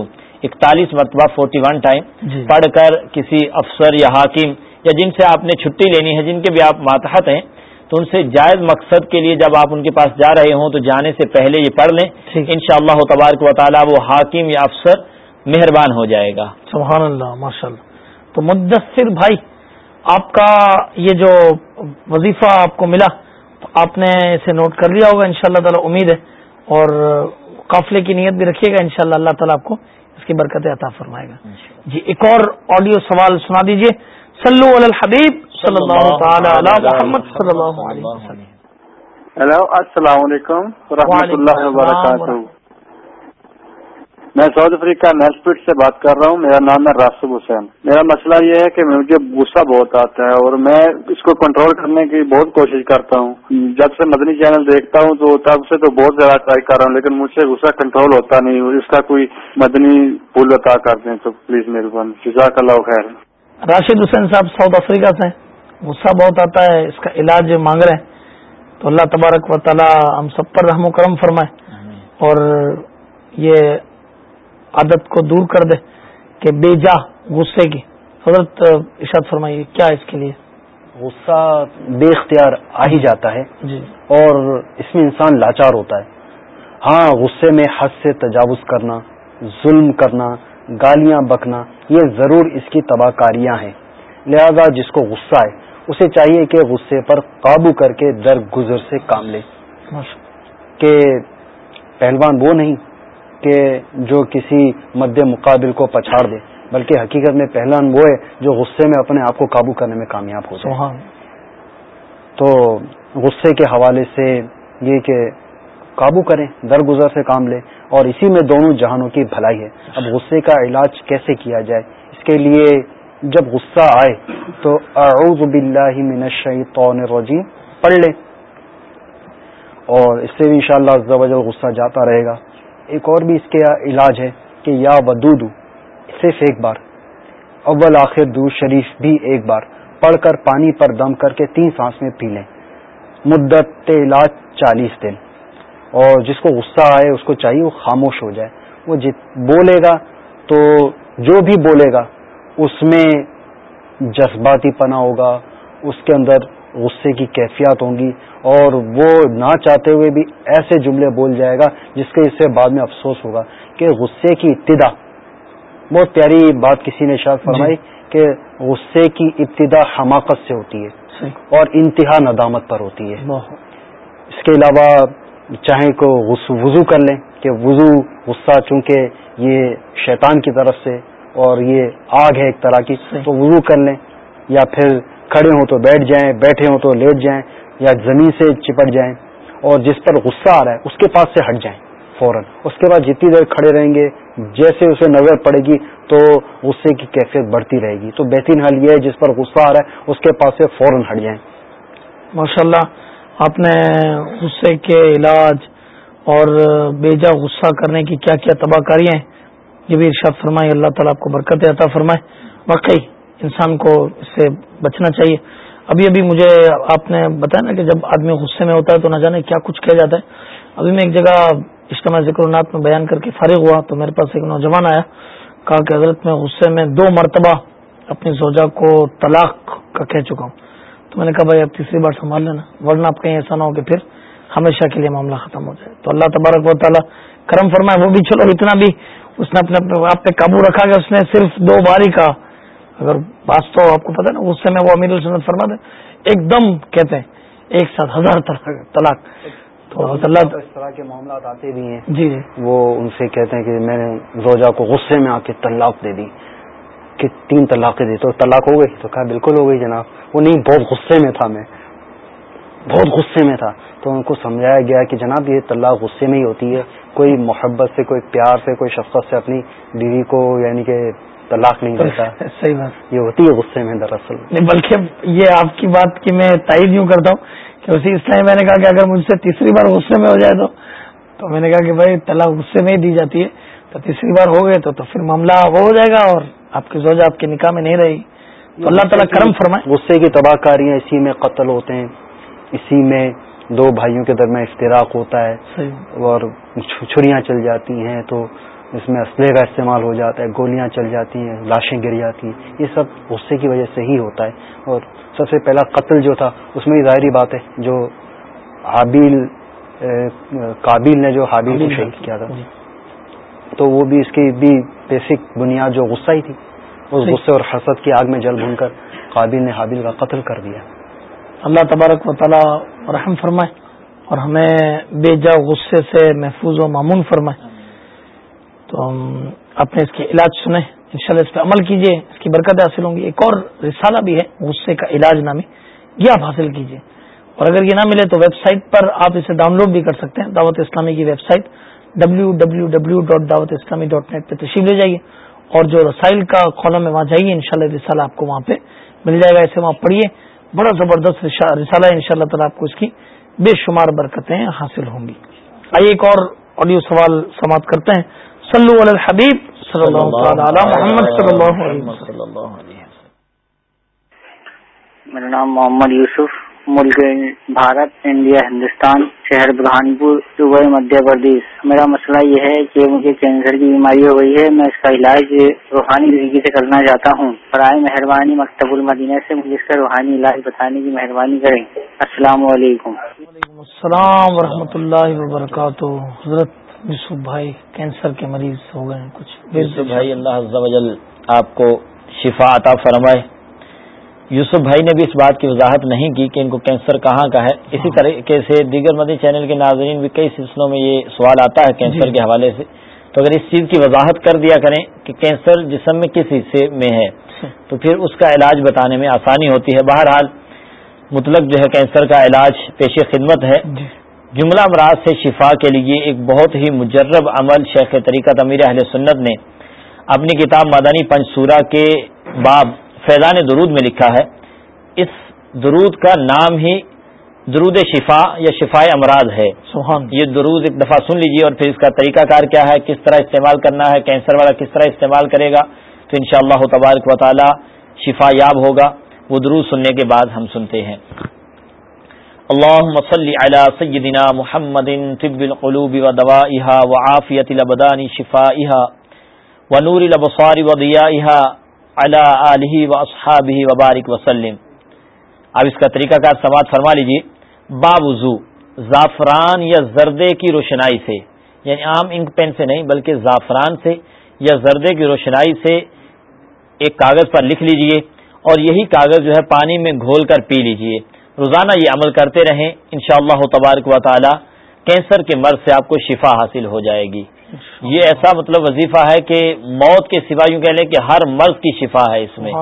اکتالیس مرتبہ فورٹی ون ٹائم جی۔ پڑھ کر کسی افسر یا حاکم یا جن سے آپ نے چھٹی لینی ہے جن کے بھی آپ ماتحت ہیں تو ان سے جائز مقصد کے لیے جب آپ ان کے پاس جا رہے ہوں تو جانے سے پہلے یہ پڑھ لیں۔ ان شاء اللہ تبارک و تعالیٰ وہ حاکم یا افسر مہربان ہو جائے گا۔ سبحان اللہ ماشاء اللہ تو مدثر بھائی آپ کا یہ جو وظیفہ آپ کو ملا تو آپ نے اسے نوٹ کر لیا ہوگا ان شاء اللہ تعالیٰ امید ہے۔ اور قافلے کی نیت بھی رکھیے گا ان شاء اللہ اللہ تعالیٰ آپ کو اس کی برکت عطا فرمائے گا۔ جی ایک اور آڈیو سوال سنا دیجیے علی الحبیب صلی اللہ تعالی علی محمد صلی اللہ علیہ وسلم. ہیلو السلام علیکم ورحمۃ اللہ وبرکاتہ. میں ساؤتھ افریقہ نیلسپیٹ سے بات کر رہا ہوں میرا نام ہے راسب حسین. میرا مسئلہ یہ ہے کہ مجھے غصہ بہت آتا ہے اور میں اس کو کنٹرول کرنے کی بہت کوشش کرتا ہوں۔ جب سے مدنی چینل دیکھتا ہوں تو تب سے تو بہت زیادہ ٹرائی کر رہا ہوں لیکن مجھ سے غصہ کنٹرول ہوتا نہیں اس کا کوئی مدنی پھول عطا کر دیں تو پلیز مہربانی جزاک اللہ خیر۔ راشد حسین صاحب ساؤتھ افریقہ سے غصہ بہت آتا ہے اس کا علاج مانگ رہے ہیں۔ تو اللہ تبارک و تعالی ہم سب پر رحم و کرم فرمائے۔ اور یہ عادت کو دور کر دے کہ بے جا غصے کی۔ حضرت ارشاد فرمائیے کیا اس کے لیے؟ غصہ بے اختیار آ ہی جاتا ہے۔ جی۔ اور اس میں انسان لاچار ہوتا ہے۔ ہاں غصے میں حد سے تجاوز کرنا ظلم کرنا گالیاں بکنا یہ ضرور اس کی تباہ کاریاں ہیں۔ لہذا جس کو غصہ ہے اسے چاہیے کہ غصے پر قابو کر کے در گزر سے کام لے۔ کہ پہلوان وہ نہیں کہ جو کسی مد مقابل کو پچھاڑ دے بلکہ حقیقت میں پہلوان وہ ہے جو غصے میں اپنے آپ کو قابو کرنے میں کامیاب ہو جائے۔ تو غصے کے حوالے سے یہ کہ قابو کریں درگزر سے کام لیں اور اسی میں دونوں جہانوں کی بھلائی ہے۔ اب غصے کا علاج کیسے کیا جائے؟ اس کے لیے جب غصہ آئے تو اعوذ باللہ من الشیطان الرجیم، پڑھ لیں اور اس سے بھی انشاءاللہ شاء اللہ غصہ جاتا رہے گا۔ ایک اور بھی اس کے علاج ہے کہ یا ودود، صرف ایک بار۔ اول آخر دو شریف بھی ایک بار۔ پڑھ کر پانی پر دم کر کے تین سانس میں پی لیں۔ مدت علاج چالیس دن۔ اور جس کو غصہ آئے، اس کو چاہیے وہ خاموش ہو جائے۔ وہ بولے گا تو جو بھی بولے گا اس میں جذباتی پنا ہوگا اس کے اندر غصے کی کیفیات ہوں گی اور وہ نہ چاہتے ہوئے بھی ایسے جملے بول جائے گا جس کے اس سے بعد میں افسوس ہوگا کہ غصے کی ابتدا بہت پیاری بات کسی نے شاید فرمائی جی کہ غصے کی ابتدا حماقت سے ہوتی ہے اور انتہا ندامت پر ہوتی ہے۔ اس کے علاوہ چاہیں کو وضو کر لیں کہ وضو غصہ چونکہ یہ شیطان کی طرف سے اور یہ آگ ہے ایک طرح کی، تو وضو کر لیں، یا پھر کھڑے ہوں تو بیٹھ جائیں، بیٹھے ہوں تو لیٹ جائیں، یا زمین سے چپٹ جائیں اور جس پر غصہ آ رہا ہے، اس کے پاس سے ہٹ جائیں فوراً۔ اس کے بعد جتنی دیر کھڑے رہیں گے، جیسے اسے نظر پڑے گی، تو غصے کی کیفیت بڑھتی رہے گی۔ تو بہترین حل یہ ہے، جس پر غصہ آ رہا ہے، اس کے پاس سے فوراً ہٹ جائیں۔ ماشاء اللہ آپ نے غصے کے علاج اور بیجا غصہ کرنے کی کیا کیا تباہ کاریاں یہ بھی ارشاد فرمائے، اللہ تعالیٰ آپ کو برکت عطا فرمائے۔ واقعی انسان کو اس سے بچنا چاہیے۔ ابھی ابھی مجھے آپ نے بتایا نا کہ جب آدمی غصے میں ہوتا ہے تو نہ جانے کیا کچھ کیا جاتا ہے۔ ابھی میں ایک جگہ اجتماع ذکر النات میں بیان کر کے فارغ ہوا تو میرے پاس ایک نوجوان آیا، کہا کہ حضرت میں غصے میں دو مرتبہ اپنی زوجہ کو طلاق کا کہہ چکا ہوں۔ تو میں نے کہا بھائی اب تیسری بار سنبھال لینا، ورنہ آپ کہیں ایسا نہ ہو کہ پھر ہمیشہ کے لیے معاملہ ختم ہو جائے۔ تو اللہ تبارک و تعالیٰ کرم فرمائے، وہ بھی چلو اتنا بھی اس نے اپنے آپ پہ قابو رکھا کہ اس نے صرف دو بار ہی کہا۔ اگر بات تو آپ کو پتا نا غصے میں وہ امیر السنت فرما دیں ایک دم کہتے ہیں ایک ساتھ ہزار طلاق۔ تو اللہ اس طرح کے معاملات آتے بھی ہیں۔ جی جی۔ وہ ان سے کہتے ہیں کہ میں نے روزہ کو غصے میں آ کے طلاق دے دی کہ تین طلاقیں دی تو طلاق ہو گئی۔ تو کہا بالکل ہو گئی جناب۔ وہ نہیں بہت غصے میں تھا میں۔ بہت غصے میں تھا۔ تو ان کو سمجھایا گیا کہ جناب یہ طلاق غصے میں ہی ہوتی ہے۔ کوئی محبت سے کوئی پیار سے کوئی شفقت سے اپنی بیوی کو یعنی کہ طلاق نہیں دیتا۔ [LAUGHS] صحیح بات۔ یہ ہوتی ہے غصے میں دراصل۔ نہیں بلکہ یہ آپ کی بات کی میں تائید یوں کرتا ہوں کہ اسی اس میں نے کہا کہ اگر مجھ سے تیسری بار غصے میں ہو جائے تو تو میں نے کہا کہ بھائی طلاق غصے میں ہی دی جاتی ہے۔ تو تیسری بار ہو گئے تو تو پھر معاملہ وہ ہو جائے گا اور آپ کی زوجہ آپ کے نکاح میں نہیں رہے گی تو اللہ تعالیٰ کرم فرمائے۔ غصے کی تباہ کاریاں اسی میں قتل ہوتے ہیں۔ اسی میں دو بھائیوں کے درمیان افتراق ہوتا ہے اور چھریاں چل جاتی ہیں تو اس میں اسلحے کا استعمال ہو جاتا ہے گولیاں چل جاتی ہیں لاشیں گر جاتی ہیں۔ یہ سب غصے کی وجہ سے ہی ہوتا ہے۔ اور سب سے پہلا قتل جو تھا اس میں ظاہری بات ہے جو حابیل کابل نے جو حابیل کو شہید کیا تھا۔ تو وہ بھی اس کی بھی بیسک بنیاد جو غصہ ہی تھی اس غصے اور حسد کی آگ میں جل بھون کر قابل نے حابیل کا قتل کر دیا۔ اللہ تبارک و تعالیٰ رحم فرمائے اور ہمیں بے جا غصے سے محفوظ و معمون فرمائے۔ تو ہم اپنے اس کے علاج سنیں۔ انشاءاللہ اس پہ عمل کیجیے، اس کی برکت حاصل ہوں گی۔ ایک اور رسالہ بھی ہے، غصے کا علاج نامی۔ یہ آپ حاصل کیجیے۔ اور اگر یہ نہ ملے تو ویب سائٹ پر آپ اسے ڈاؤن لوڈ بھی کر سکتے ہیں۔ دعوت اسلامی کی web site W W W dot Dawat Islami dot net پہ تشریف لے جائیے۔ اور جو رسائل کا کالم میں وہاں جائیے ان شاء اللہ رسالہ آپ کو وہاں پہ مل جائے گا۔ اسے وہاں پڑھیے۔ بڑا زبردست رسالہ ان شاء اللہ تعالیٰ آپ کو اس کی بے شمار برکتیں حاصل ہوں گی۔ آئیے ایک اور آڈیو سوال سماعت کرتے ہیں۔ صلو علی الحبیب صلی اللہ تعالی محمد صلی اللہ علیہ وسلم۔ میرا نام محمد یوسف۔ ملک بھارت انڈیا ہندوستان شہر برہان پور دبئی مدھیہ پردیش۔ میرا مسئلہ یہ ہے کہ مجھے کینسر کی بیماری ہو گئی ہے میں اس کا علاج روحانی طریقے سے کرنا چاہتا ہوں۔ برائے مہربانی مکتب المدینہ سے مجھے اس کا روحانی علاج بتانے کی مہربانی کریں۔ السلام علیکم۔ وعلیکم السلام ورحمۃ اللہ وبرکاتہ۔ حضرت یوسف بھائی کینسر کے مریض ہو گئے کچھ۔ بھائی اللہ آپ کو شفا عطا فرمائے۔ یوسف بھائی نے بھی اس بات کی وضاحت نہیں کی کہ ان کو کینسر کہاں کا ہے۔ اسی طریقے سے دیگر مدی چینل کے ناظرین بھی کئی سلسلوں میں یہ سوال آتا ہے کینسر کے حوالے سے۔ تو اگر اس چیز کی وضاحت کر دیا کریں کہ کینسر جسم میں کس حصے میں ہے تو پھر اس کا علاج بتانے میں آسانی ہوتی ہے۔ بہرحال مطلق جو ہے کینسر کا علاج پیش خدمت ہے۔ جملہ امراض سے شفا کے لیے ایک بہت ہی مجرب عمل شیخ طریقہ امیر اہل سنت نے اپنی کتاب مدنی پنچورا کے باب فیضان درود میں لکھا ہے اس درود کا نام ہی درود شفا یا شفا امراض ہے۔ سبحان یہ درود ایک دفعہ سن لیجیے اور پھر اس کا طریقہ کار کیا ہے کس طرح استعمال کرنا ہے کینسر والا کس طرح استعمال کرے گا تو ان شاء اللہ تبارک و تعالی شفا یاب ہوگا۔ وہ درود سننے کے بعد ہم سنتے ہیں۔ اللہ مسلی علی سیدنا محمد طب القلوب و دوا و عافیت البدانی شفا و نور البصار و دیا و وبارک وسلم۔ اب اس کا طریقہ کار سماعت فرما لیجیے باوضو، زعفران یا زردے کی روشنائی سے یعنی عام انک پین سے نہیں، بلکہ زعفران سے یا زردے کی روشنائی سے ایک کاغذ پر لکھ لیجیے اور یہی کاغذ جو ہے پانی میں گھول کر پی لیجیے۔ روزانہ یہ عمل کرتے رہیں، انشاءاللہ اللہ تبارک و تعالی کینسر کے مرض سے آپ کو شفا حاصل ہو جائے گی۔ یہ ایسا مطلب وظیفہ ہے کہ موت کے سوا یوں کہہ لیں کہ ہر مرض کی شفا ہے اس میں۔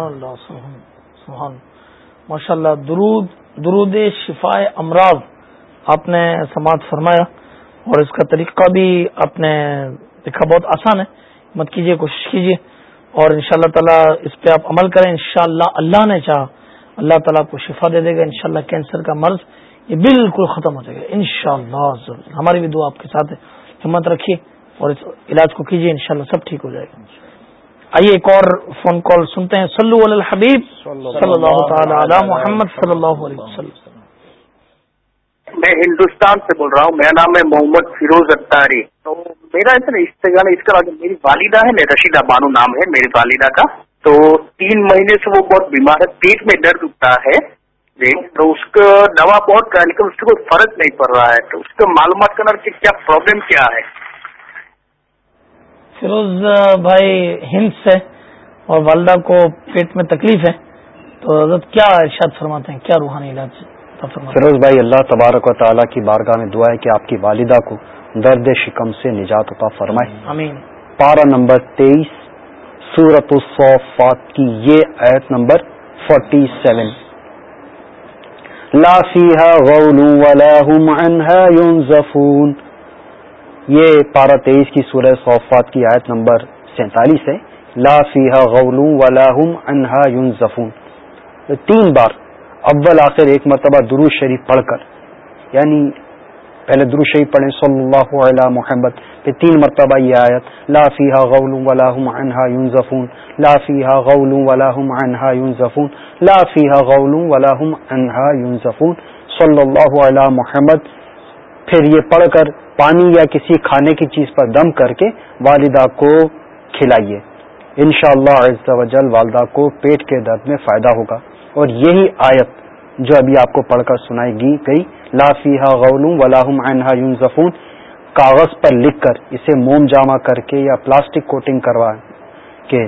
ماشاء اللہ درود درود شفا امراض آپ نے سماعت فرمایا اور اس کا طریقہ بھی آپ نے دیکھا بہت آسان ہے۔ مت کیجیے کوشش کیجیے اور ان شاء اللہ تعالیٰ اس پہ آپ عمل کریں۔ انشاءاللہ اللہ نے چاہا، اللہ تعالیٰ آپ کو شفا دے دے گا۔ انشاءاللہ کینسر کا مرض یہ بالکل ختم ہو جائے گا۔ انشاءاللہ ہماری بھی دعا آپ کے ساتھ ہے۔ ہمت رکھیے۔ اور اس علاج کو کیجیے انشاءاللہ سب ٹھیک ہو جائے گا۔ آئیے ایک اور فون کال سنتے ہیں۔ صلو علی الحبیب۔ صلی اللہ تعالی علی محمد صلی اللہ علیہ وسلم۔ میں ہندوستان سے بول رہا ہوں۔ میرا نام ہے محمد فیروز اختاری۔ تو میرا ایسا نا اس کا میری والدہ ہے نا رشیدہ بانو نام ہے میری والدہ کا۔ تو تین مہینے سے وہ بہت بیمار ہے، پیٹ میں درد اٹھتا ہے۔ تو اس کا دوا بہت کا لیکن اس کو کوئی فرق نہیں پڑ رہا ہے۔ تو اس کا معلومات کرنا کہ کیا پرابلم کیا ہے؟ فیروز بھائی ہند سے اور والدہ کو پیٹ میں تکلیف ہے تو حضرت کیا ارشاد فرماتے ہیں؟ کیا روحانی علاج فیروز بھائی اللہ تبارک و تعالیٰ کی بارگاہ میں دعا ہے کہ آپ کی والدہ کو درد شکم سے نجات عطا فرمائے۔ امین پارہ نمبر تیئیس سورت الصوفات کی یہ ایت نمبر فورٹی سیون لا فيها غول ولا هم عنها ينزفون یہ پارہ تیئیس کی سورہ صوفات کی آیت نمبر سینتالیس ہے۔ لا فیحا غولوں ولاحم انہا یون زفون تین بار اول آخر ایک مرتبہ درو شریف پڑھ کر یعنی پہلے درو شریف پڑھیں، صلی اللہ علیہ محمد، پھر تین مرتبہ یہ آیت، لا فیحا غولوں ولاحم انہا یون زفون لا فیحا غولوں ولاحم انہا یون زفون لا فیحا غولوں ولاحم انہا یون زفون صلی اللہ علیہ محمد پھر یہ پڑھ کر پانی یا کسی کھانے کی چیز پر دم کر کے والدہ کو کھلائیے۔ ان شاء اللہ والدہ کو پیٹ کے درد میں فائدہ ہوگا۔ اور یہی آیت جو ابھی آپ کو پڑھ کر سنائی گئی لافی غول ولاحم عنہا یون کاغذ پر لکھ کر اسے موم جامع کر کے یا پلاسٹک کوٹنگ کروا کے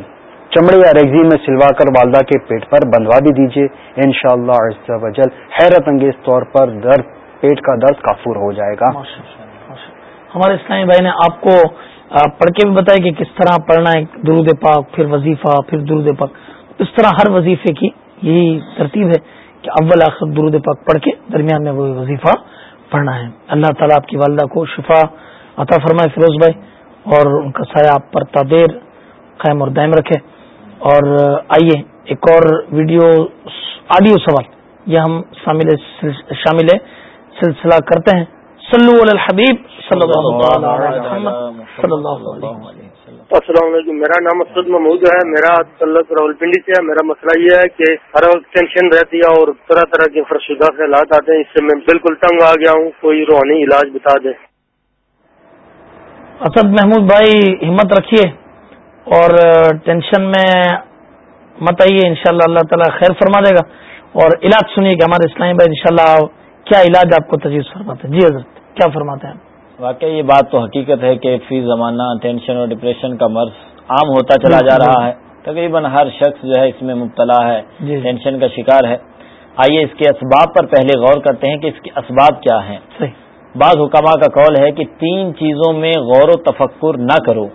چمڑے یا ریگزین میں سلوا کر والدہ کے پیٹ پر بندوا بھی دیجیے ان شاء اللہ حیرت انگیز طور پر درد پیٹ کا درد کافور ہو جائے گا۔ ہمارے اسلامی بھائی نے آپ کو پڑھ کے بھی بتایا کہ کس طرح پڑھنا ہے، درود پاک، پھر وظیفہ، پھر درود پاک۔ اس طرح ہر وظیفے کی یہی ترتیب ہے کہ اول آخر درود پاک پڑھ کے درمیان میں وہ وظیفہ پڑھنا ہے۔ اللہ تعالیٰ آپ کی والدہ کو شفا عطا فرمائے، فیروز بھائی، اور ان کا سایہ آپ پر تادیر قائم اور دائم رکھے۔ اور آئیے ایک اور ویڈیو، آڈیو سوال، یہ ہم شامل ہے سلسلہ کرتے ہیں۔ صلو علی الحبیب صلی اللہ علیہ وسلم۔ السلام علیکم۔ میرا نام اسد محمود ہے۔ میرا تعلق راول پنڈی سے ہے۔ میرا مسئلہ یہ ہے کہ ہر وقت ٹینشن رہتی ہے اور طرح طرح کے فرشدہ سے حالات آتے ہیں۔ اس سے میں بالکل تنگ آ گیا ہوں۔ کوئی روحانی علاج بتا دے۔ اسد محمود بھائی ہمت رکھیے۔ اور ٹینشن میں مت آئیے۔ ان شاء اللہ اللہ تعالیٰ خیر فرما دے گا۔ اور علاج سنیے کہ ہمارے اسلامی بھائی انشاءاللہ کیا علاج آپ کو تجویز فرماتے ہیں؟ جی حضرت کیا فرماتے ہیں؟ واقعی یہ بات تو حقیقت ہے کہ فی زمانہ ٹینشن اور ڈپریشن کا مرض عام ہوتا چلا جا رہا ہے۔ تقریباً ہر شخص جو ہے اس میں مبتلا ہے جی۔ ٹینشن کا شکار ہے۔ آئیے اس کے اسباب پر پہلے غور کرتے ہیں کہ اس کے اسباب کیا ہیں۔ بعض حکامہ کا قول ہے کہ تین چیزوں میں غور و تفکر نہ کرو۔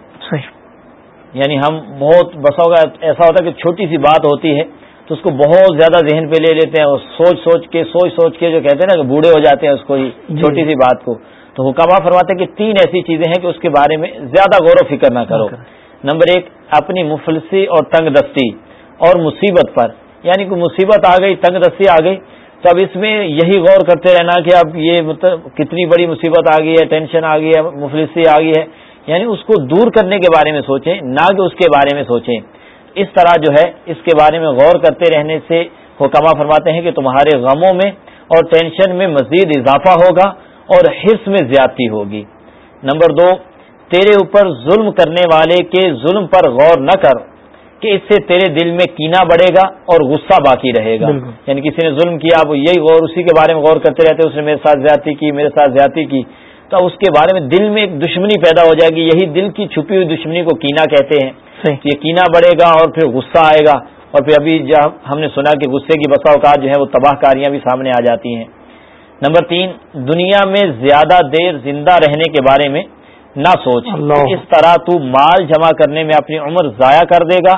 یعنی ہم بہت بسا ہوگا ایسا ہوتا ہے کہ چھوٹی سی بات ہوتی ہے تو اس کو بہت زیادہ ذہن پہ لے لیتے ہیں اور سوچ سوچ کے سوچ سوچ کے جو کہتے ہیں نا کہ بوڑھے ہو جاتے ہیں اس کو ہی جی۔ چھوٹی سی بات کو۔ تو حکامہ فرماتے ہیں کہ تین ایسی چیزیں ہیں کہ اس کے بارے میں زیادہ غور و فکر نہ کرو۔ نمبر ایک اپنی مفلسی اور تنگ دستی اور مصیبت پر۔ یعنی کہ مصیبت آ گئی تنگ دستی آ گئی۔ تو اب اس میں یہی غور کرتے رہنا کہ اب یہ مطلب کتنی بڑی مصیبت آ گئی ہے ٹینشن آ گئی ہے مفلسی آ گئی ہے۔ یعنی اس کو دور کرنے کے بارے میں سوچیں نہ کہ اس کے بارے میں سوچیں۔ اس طرح جو ہے اس کے بارے میں غور کرتے رہنے سے حکامہ فرماتے ہیں کہ تمہارے غموں میں اور ٹینشن میں مزید اضافہ ہوگا اور حرص میں زیادتی ہوگی۔ نمبر دو تیرے اوپر ظلم کرنے والے کے ظلم پر غور نہ کر کہ اس سے تیرے دل میں کینا بڑھے گا اور غصہ باقی رہے گا۔ یعنی کسی نے ظلم کیا آپ یہی غور اسی کے بارے میں غور کرتے رہتے اس نے میرے ساتھ زیادتی کی میرے ساتھ زیادتی کی۔ تو اس کے بارے میں دل میں ایک دشمنی پیدا ہو جائے گی یہی دل کی چھپی ہوئی دشمنی کو کینا کہتے ہیں۔ یہ کینا بڑھے گا اور پھر غصہ آئے گا۔ اور پھر ابھی جب ہم نے سنا کہ غصے کی بسا اوقات جو ہے وہ تباہ کاریاں بھی سامنے آ جاتی ہیں۔ نمبر تین دنیا میں زیادہ دیر زندہ رہنے کے بارے میں نہ سوچ۔ اس طرح تو مال جمع کرنے میں اپنی عمر ضائع کر دے گا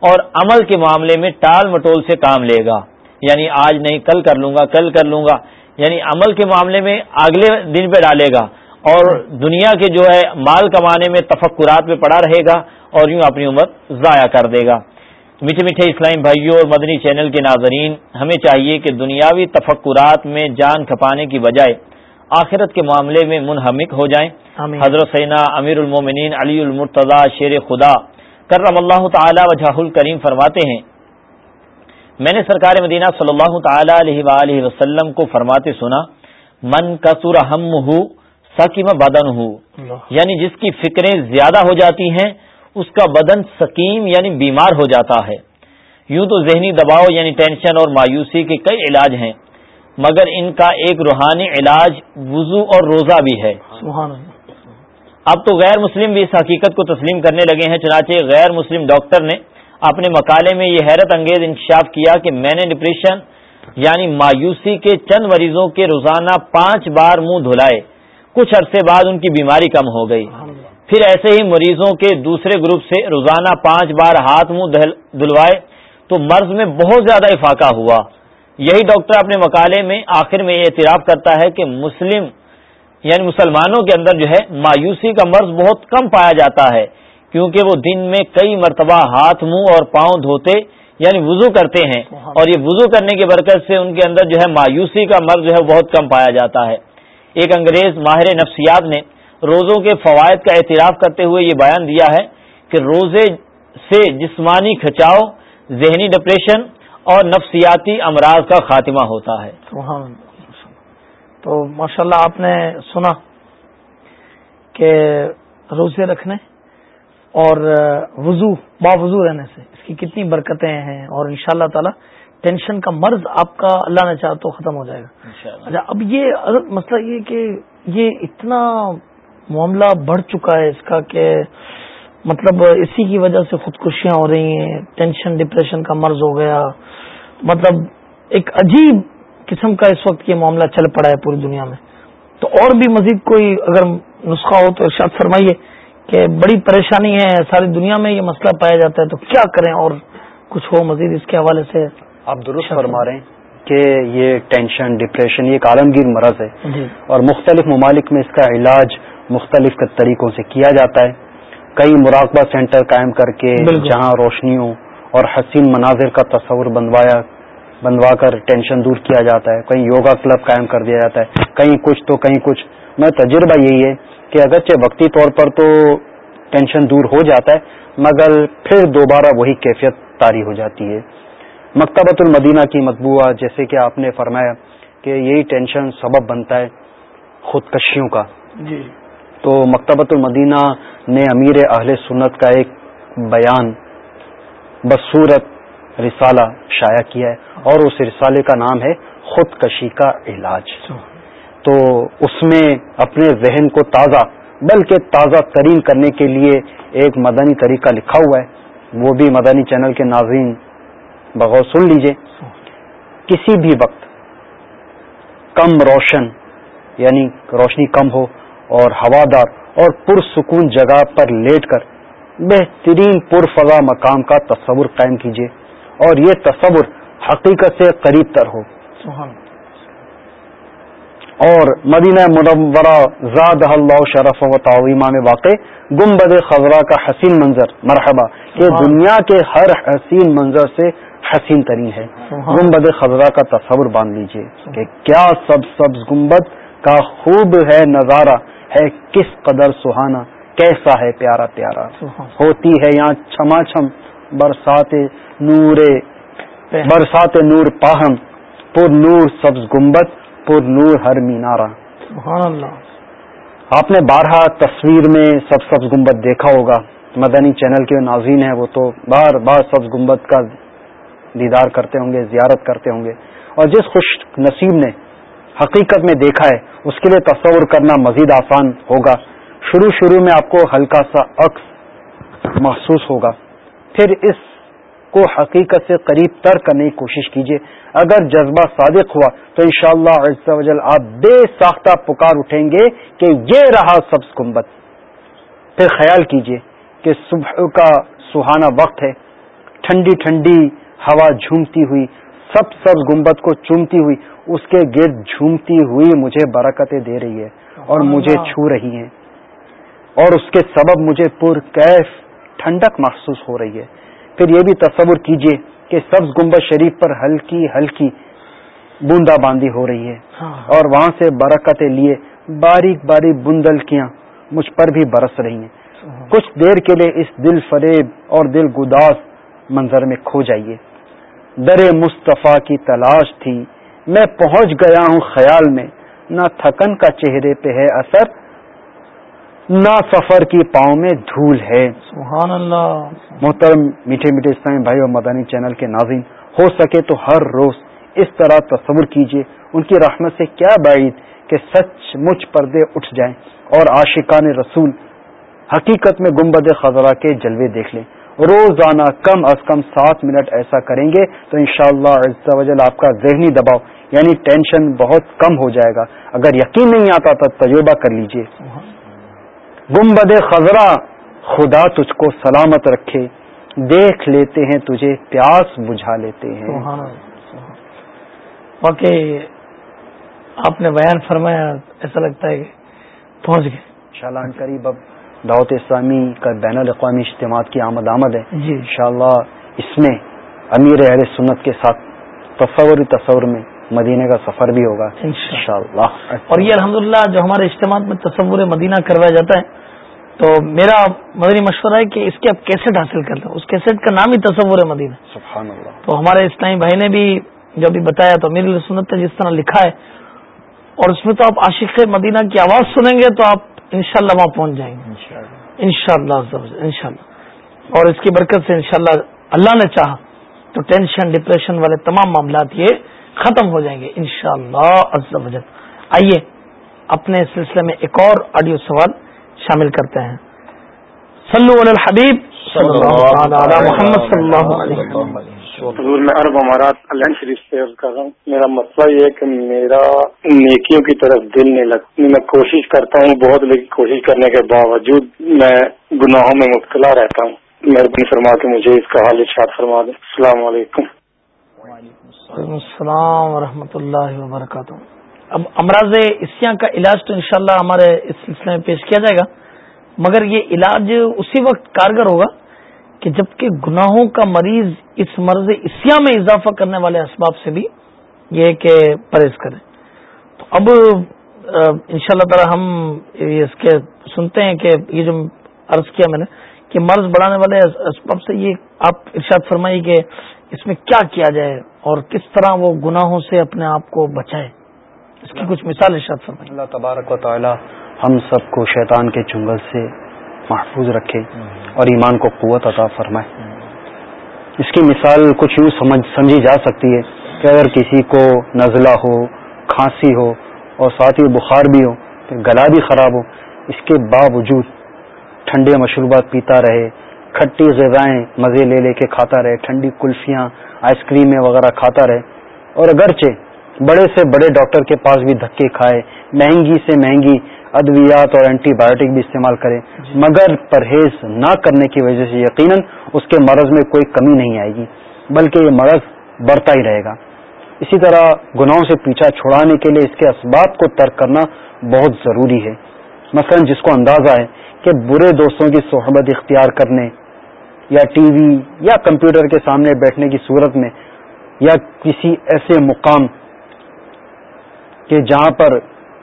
اور عمل کے معاملے میں ٹال مٹول سے کام لے گا۔ یعنی آج نہیں کل کر لوں گا کل کر لوں گا۔ یعنی عمل کے معاملے میں اگلے دن پہ ڈالے گا۔ اور دنیا کے جو ہے مال کمانے میں تفکرات میں پڑا رہے گا اور یوں اپنی عمر ضائع کر دے گا۔ میٹھے میٹھے اسلام بھائیوں اور مدنی چینل کے ناظرین ہمیں چاہیے کہ دنیاوی تفکرات میں جان کھپانے کی بجائے آخرت کے معاملے میں منہمک ہو جائیں۔ حضرت سینا امیر المومنین علی المرتضی شیر خدا کرم اللہ تعالی وجہ الکریم فرماتے ہیں میں نے سرکار مدینہ صلی اللہ تعالی علیہ وآلہ وسلم کو فرماتے سنا من کسر ہم ہو سکیم بدن ہو یعنی جس کی فکریں زیادہ ہو جاتی ہیں اس کا بدن سکیم یعنی بیمار ہو جاتا ہے۔ یوں تو ذہنی دباؤ یعنی ٹینشن اور مایوسی کے کئی علاج ہیں مگر ان کا ایک روحانی علاج وضو اور روزہ بھی ہے۔ اب تو غیر مسلم بھی اس حقیقت کو تسلیم کرنے لگے ہیں چنانچہ غیر مسلم ڈاکٹر نے اپنے مقالے میں یہ حیرت انگیز انکشاف کیا کہ میں نے ڈپریشن یعنی مایوسی کے چند مریضوں کے روزانہ پانچ بار منہ دھلائے کچھ عرصے بعد ان کی بیماری کم ہو گئی۔ پھر ایسے ہی مریضوں کے دوسرے گروپ سے روزانہ پانچ بار ہاتھ منہ دھلوائے تو مرض میں بہت زیادہ افاقہ ہوا۔ یہی ڈاکٹر اپنے مقالے میں آخر میں یہ اعتراف کرتا ہے کہ مسلم یعنی مسلمانوں کے اندر جو ہے مایوسی کا مرض بہت کم پایا جاتا ہے کیونکہ وہ دن میں کئی مرتبہ ہاتھ منہ اور پاؤں دھوتے یعنی وضو کرتے ہیں۔ اور یہ وضو کرنے کی برکت سے ان کے اندر جو ہے مایوسی کا مرض جو ہے بہت کم پایا جاتا ہے۔ ایک انگریز ماہر نفسیات نے روزوں کے فوائد کا اعتراف کرتے ہوئے یہ بیان دیا ہے کہ روزے سے جسمانی کھچاؤ، ذہنی ڈپریشن اور نفسیاتی امراض کا خاتمہ ہوتا ہے۔ تو ماشاءاللہ اللہ آپ نے سنا کہ روزے رکھنے اور وضو، با وضو رہنے سے اس کی کتنی برکتیں ہیں اور ان شاء اللہ تعالی ٹینشن کا مرض آپ کا اللہ نے چاہ تو ختم ہو جائے گا۔ اچھا اب یہ مسئلہ یہ کہ یہ اتنا معاملہ بڑھ چکا ہے اس کا کہ مطلب اسی کی وجہ سے خودکشیاں ہو رہی ہیں ٹینشن ڈپریشن کا مرض ہو گیا۔ مطلب ایک عجیب قسم کا اس وقت یہ معاملہ چل پڑا ہے پوری دنیا میں۔ تو اور بھی مزید کوئی اگر نسخہ ہو تو ارشاد فرمائیے کہ بڑی پریشانی ہے ساری دنیا میں یہ مسئلہ پایا جاتا ہے تو کیا کریں اور کچھ ہو مزید اس کے حوالے سے؟ آپ درست فرما رہے ہیں کہ یہ ٹینشن ڈپریشن یہ ایک عالمگیر مرض ہے۔ جی۔ اور مختلف ممالک میں اس کا علاج مختلف طریقوں سے کیا جاتا ہے۔ کئی مراقبہ سینٹر قائم کر کے جہاں روشنیوں اور حسین مناظر کا تصور بنوایا بنوا کر ٹینشن دور کیا جاتا ہے۔ کہیں یوگا کلب قائم کر دیا جاتا ہے۔ کہیں کچھ تو کہیں کچھ۔ میں تجربہ یہی ہے کہ اگرچہ وقتی طور پر تو ٹینشن دور ہو جاتا ہے مگر پھر دوبارہ وہی کیفیت تاری ہو جاتی ہے۔ مکتبۃ المدینہ کی مطبوعہ جیسے کہ آپ نے فرمایا کہ یہی ٹینشن سبب بنتا ہے خودکشیوں کا۔ جی۔ تو مکتبۃ المدینہ نے امیر اہل سنت کا ایک بیان بصورت رسالہ شائع کیا ہے اور اس رسالے کا نام ہے خودکشی کا علاج۔ تو اس میں اپنے ذہن کو تازہ بلکہ تازہ ترین کرنے کے لیے ایک مدنی طریقہ لکھا ہوا ہے۔ وہ بھی مدنی چینل کے ناظرین بغور سن لیجیے کسی بھی وقت کم روشن یعنی روشنی کم ہو اور ہوادار اور پرسکون جگہ پر لیٹ کر بہترین پر فضا مقام کا تصور قائم کیجیے اور یہ تصور حقیقت سے قریب تر ہو۔ اور مدینہ منورہ زاد اللہ شرف و تعویمہ میں واقع گمبد خزرہ کا حسین منظر مرحبا یہ دنیا کے ہر حسین منظر سے حسین ترین ہے۔ گمبد خزرہ کا تصور باندھ لیجیے کہ کیا سب سبز گمبد کا خوب ہے نظارہ ہے کس قدر سہانا کیسا ہے پیارا پیارا۔ ہوتی ہے یہاں چھما چھم برسات نور برسات نور پاہم پر نور سبز گمبد پر نور ہر مینارا آپ نے بارہ تصویر میں سب سبز گمبد دیکھا ہوگا۔ مدنی چینل کے ناظرین ہیں وہ تو بار بار سبز گمبد کا دیدار کرتے ہوں گے، زیارت کرتے ہوں گے۔ اور جس خوش نصیب نے حقیقت میں دیکھا ہے، اس کے لیے تصور کرنا مزید آسان ہوگا۔ شروع شروع میں آپ کو ہلکا سا عکس محسوس ہوگا۔ پھر اس کو حقیقت سے قریب تر کرنے کی کوشش کیجیے اگر جذبہ صادق ہوا تو انشاءاللہ شاء اللہ آپ بے ساختہ پکار اٹھیں گے کہ یہ رہا سبز گنبد۔ پھر خیال کیجیے کہ صبح کا سہانا وقت ہے۔ ٹھنڈی ٹھنڈی ہوا جھومتی ہوئی سب سب گنبد کو چومتی ہوئی اس کے گرد جھومتی ہوئی مجھے برکتیں دے رہی ہے اور مجھے چھو رہی ہیں۔ اور اس کے سبب مجھے پر کیف ٹھنڈک محسوس ہو رہی ہے۔ پھر یہ بھی تصور کیجیے کہ سبز گنبد شریف پر ہلکی ہلکی بوندا باندی ہو رہی ہے۔ ہاں۔ اور وہاں سے برکتیں لیے باریک باریک بندلکیاں مجھ پر بھی برس رہی ہیں۔ کچھ دیر کے لیے اس دل فریب اور دل گداس منظر میں کھو جائیے۔ در مصطفیٰ کی تلاش تھی۔ میں پہنچ گیا ہوں خیال میں۔ نہ تھکن کا چہرے پہ ہے اثر نہ سفر کی پاؤں میں دھول ہے۔ سبحان اللہ۔ محترم میٹھے میٹھے اسلامی بھائی اور مدانی چینل کے ناظرین ہو سکے تو ہر روز اس طرح تصور کیجیے ان کی رحمت سے کیا بعید کہ سچ مچ پردے اٹھ جائیں اور عاشقان رسول حقیقت میں گنبد خزرہ کے جلوے دیکھ لیں۔ روزانہ کم از کم سات منٹ ایسا کریں گے تو انشاءاللہ شاء اللہ آپ کا ذہنی دباؤ یعنی ٹینشن بہت کم ہو جائے گا۔ اگر یقین نہیں آتا تو تجربہ کر لیجیے۔ گمبد خزرہ خدا تجھ کو سلامت رکھے۔ دیکھ لیتے ہیں تجھے پیاس بجھا لیتے ہیں۔ واقعی آپ نے بیان فرمایا ایسا لگتا ہے کہ پہنچ گئے۔ شالان قریب اب دعوت اسلامی کا بین الاقوامی اجتماع کی آمد آمد ہے۔ جی۔ انشاءاللہ اس میں امیر اہل سنت کے ساتھ تصور تصور میں مدینہ کا سفر بھی ہوگا۔ انشاءاللہ۔ اور یہ الحمدللہ جو ہمارے اجتماع میں تصور مدینہ کروایا جاتا ہے تو میرا مدنی مشورہ ہے کہ اس کے اب کیسٹ حاصل کر لیں۔ اس کیسٹ کا نام ہی تصور مدینہ۔ سبحان اللہ تو ہمارے اسلامی بھائی نے بھی جو بھی بتایا تو امیر سنت نے جس طرح لکھا ہے اور اس میں تو آپ عاشق مدینہ کی آواز سنیں گے تو آپ انشاءاللہ وہاں پہنچ جائیں گے۔ انشاءاللہ۔ شاء اللہ اور اس کی برکت سے انشاءاللہ اللہ نے چاہا تو ٹینشن ڈپریشن والے تمام معاملات یہ ختم ہو جائیں گے۔ انشاءاللہ شاء اللہ آئیے اپنے سلسلے میں ایک اور آڈیو سوال شامل کرتے ہیں۔ صلو علی الحبیب۔ محمد صلی اللہ علیہ وسلم۔ حضور میں عرب امارات اللہ شریف سے عرض کر رہا ہوں۔ میرا مسئلہ یہ ہے کہ میرا نیکیوں کی طرف دل نہیں لگتا۔ میں کوشش کرتا ہوں بہت لیکن کوشش کرنے کے باوجود میں گناہوں میں مبتلا رہتا ہوں۔ مہربانی فرما کے مجھے اس کا حال اشاعت فرما دیں۔ السلام علیکم۔ وعلیکم السلام ورحمۃ اللہ وبرکاتہ۔ اب امراض اسیا کا علاج تو انشاءاللہ ہمارے اس سلسلے میں پیش کیا جائے گا مگر یہ علاج اسی وقت کارگر ہوگا کہ جبکہ گناہوں کا مریض اس مرض اسیا میں اضافہ کرنے والے اسباب سے بھی یہ کہ پرہیز کرے تو اب ان شاء اللہ تعالی ہم اس کے سنتے ہیں کہ یہ جو عرض کیا میں نے کہ مرض بڑھانے والے اسباب سے یہ آپ ارشاد فرمائی کہ اس میں کیا کیا جائے اور کس طرح وہ گناہوں سے اپنے آپ کو بچائے۔ اس کی کچھ مثال ارشاد فرمائی اللہ تبارک و تعالی ہم سب کو شیطان کے چنگل سے محفوظ رکھے اور ایمان کو قوت عطا فرمائے۔ اس کی مثال کچھ یوں سمجھی جا سکتی ہے کہ اگر کسی کو نزلہ ہو، کھانسی ہو اور ساتھ ہی بخار بھی ہو گلا بھی خراب ہو، اس کے باوجود ٹھنڈے مشروبات پیتا رہے، کھٹی غذائیں مزے لے لے کے کھاتا رہے، ٹھنڈی کلفیاں، آئس کریمیں وغیرہ کھاتا رہے۔ اور اگرچہ بڑے سے بڑے ڈاکٹر کے پاس بھی دھکے کھائے، مہنگی سے مہنگی ادویات اور اینٹی بایوٹک بھی استعمال کرے مگر پرہیز نہ کرنے کی وجہ سے یقیناً اس کے مرض میں کوئی کمی نہیں آئے گی بلکہ یہ مرض بڑھتا ہی رہے گا۔ اسی طرح گناہوں سے پیچھا چھڑانے کے لیے اس کے اسباب کو ترک کرنا بہت ضروری ہے۔ مثلا جس کو اندازہ ہے کہ برے دوستوں کی صحبت اختیار کرنے یا ٹی وی یا کمپیوٹر کے سامنے بیٹھنے کی صورت میں یا کسی ایسے مقام کہ جہاں پر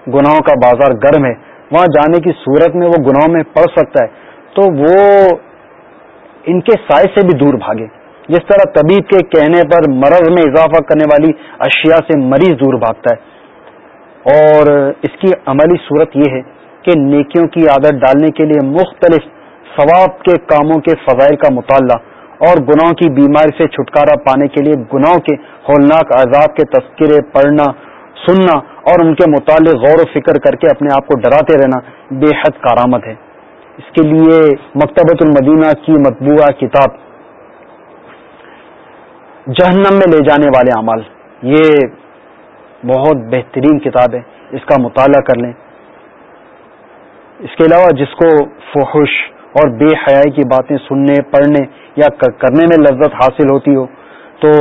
گناہوں کا بازار گرم ہے، وہاں جانے کی صورت میں وہ گناہوں میں پڑ سکتا ہے۔ تو وہ ان کے سائے سے بھی دور بھاگے۔ جس طرح طبیب کے کہنے پر مرض میں اضافہ کرنے والی اشیاء سے مریض دور بھاگتا ہے۔ اور اس کی عملی صورت یہ ہے کہ نیکیوں کی عادت ڈالنے کے لیے مختلف ثواب کے کاموں کے فضائل کا مطالعہ اور گناہوں کی بیماری سے چھٹکارا پانے کے لیے گناہوں کے ہولناک عذاب کے تذکرے پڑھنا سننا اور ان کے متعلق غور و فکر کر کے اپنے آپ کو ڈراتے رہنا بے حد کارآمد ہے۔ اس کے لیے مکتبۃ المدینہ کی مطبوعہ کتاب جہنم میں لے جانے والے اعمال۔ یہ بہت بہترین کتاب ہے۔ اس کا مطالعہ کر لیں۔ اس کے علاوہ جس کو فحش اور بے حیائی کی باتیں سننے، پڑھنے یا کرنے میں لذت حاصل ہوتی ہو تو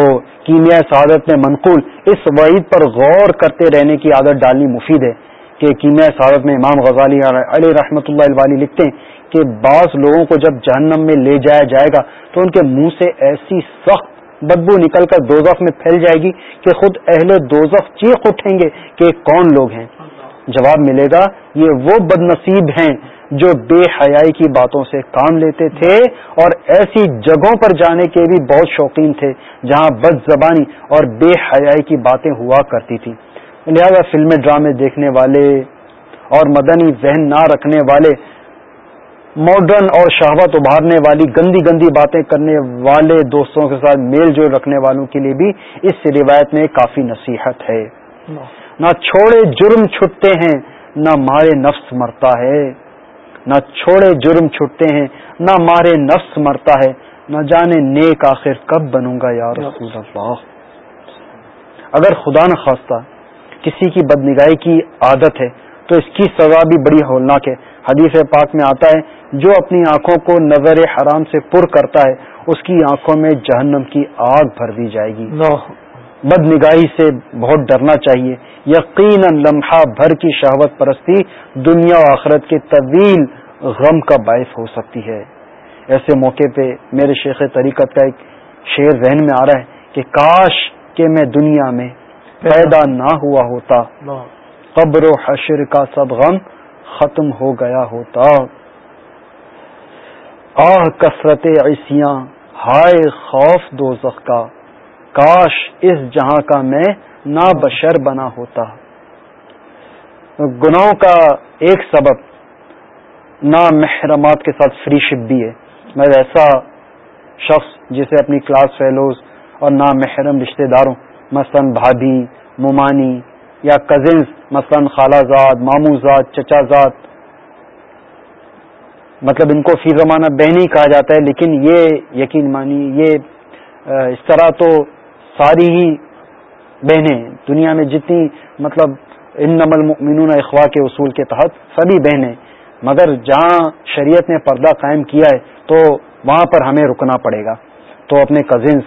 کیمیا سعادت میں منقول اس وعید پر غور کرتے رہنے کی عادت ڈالنی مفید ہے کہ کیمیا سعادت میں امام غزالی علیہ رحمۃ اللہ الوالی لکھتے ہیں کہ بعض لوگوں کو جب جہنم میں لے جایا جائے گا تو ان کے منہ سے ایسی سخت بدبو نکل کر دوزخ میں پھیل جائے گی کہ خود اہل دوزخ چیخ اٹھیں گے کہ کون لوگ ہیں؟ جواب ملے گا، یہ وہ بد نصیب ہیں جو بے حیائی کی باتوں سے کام لیتے تھے اور ایسی جگہوں پر جانے کے بھی بہت شوقین تھے جہاں بد زبانی اور بے حیائی کی باتیں ہوا کرتی تھی لہذا فلمیں ڈرامے دیکھنے والے اور مدنی ذہن نہ رکھنے والے ماڈرن اور شہوت ابھارنے والی گندی گندی باتیں کرنے والے دوستوں کے ساتھ میل جول رکھنے والوں کے لیے بھی اس روایت میں کافی نصیحت ہے۔ نہ چھوڑے جرم چھٹتے ہیں نہ مارے نفس مرتا ہے۔ نہ چھوڑے جرم چھٹتے ہیں نہ مارے نفس مرتا ہے نہ جانے نیک آخر کب بنوں گا یا رسول اللہ؟ اگر خدا نہ خواستہ کسی کی بدنگاہی کی عادت ہے تو اس کی سزا بھی بڑی ہولناک ہے۔ حدیث پاک میں آتا ہے جو اپنی آنکھوں کو نظر حرام سے پر کرتا ہے اس کی آنکھوں میں جہنم کی آگ بھر دی جائے گی۔ بد نگاہی سے بہت ڈرنا چاہیے۔ یقیناً لمحہ بھر کی شہوت پرستی دنیا و آخرت کے طویل غم کا باعث ہو سکتی ہے۔ ایسے موقع پہ میرے شیخ طریقت کا ایک شعر ذہن میں آ رہا ہے کہ کاش کہ میں دنیا میں پیدا نہ ہوا ہوتا۔ قبر و حشر کا سب غم ختم ہو گیا ہوتا۔ آہ کثرت عیسیاں ہائے خوف دو کا۔ کاش اس جہاں کا میں نا بشر بنا ہوتا۔ گناہوں کا ایک سبب نا محرمات کے ساتھ فری شپ بھی ہے۔ میں ایسا شخص جسے اپنی کلاس فیلوز اور نا محرم رشتے داروں، مثلا بھابھی ممانی یا کزنس مثلا خالہ زاد مامو زاد، چچا زاد۔ مطلب ان کو فی زمانہ بہنی کہا جاتا ہے، لیکن یہ یقین مانی، یہ، اس طرح تو ساری ہی بہنیں دنیا میں جتنی مطلب ان نمل مینون اخوا کے اصول کے تحت سبھی بہنیں، مگر جہاں شریعت نے پردہ قائم کیا ہے تو وہاں پر ہمیں رکنا پڑے گا۔ تو اپنے کزنس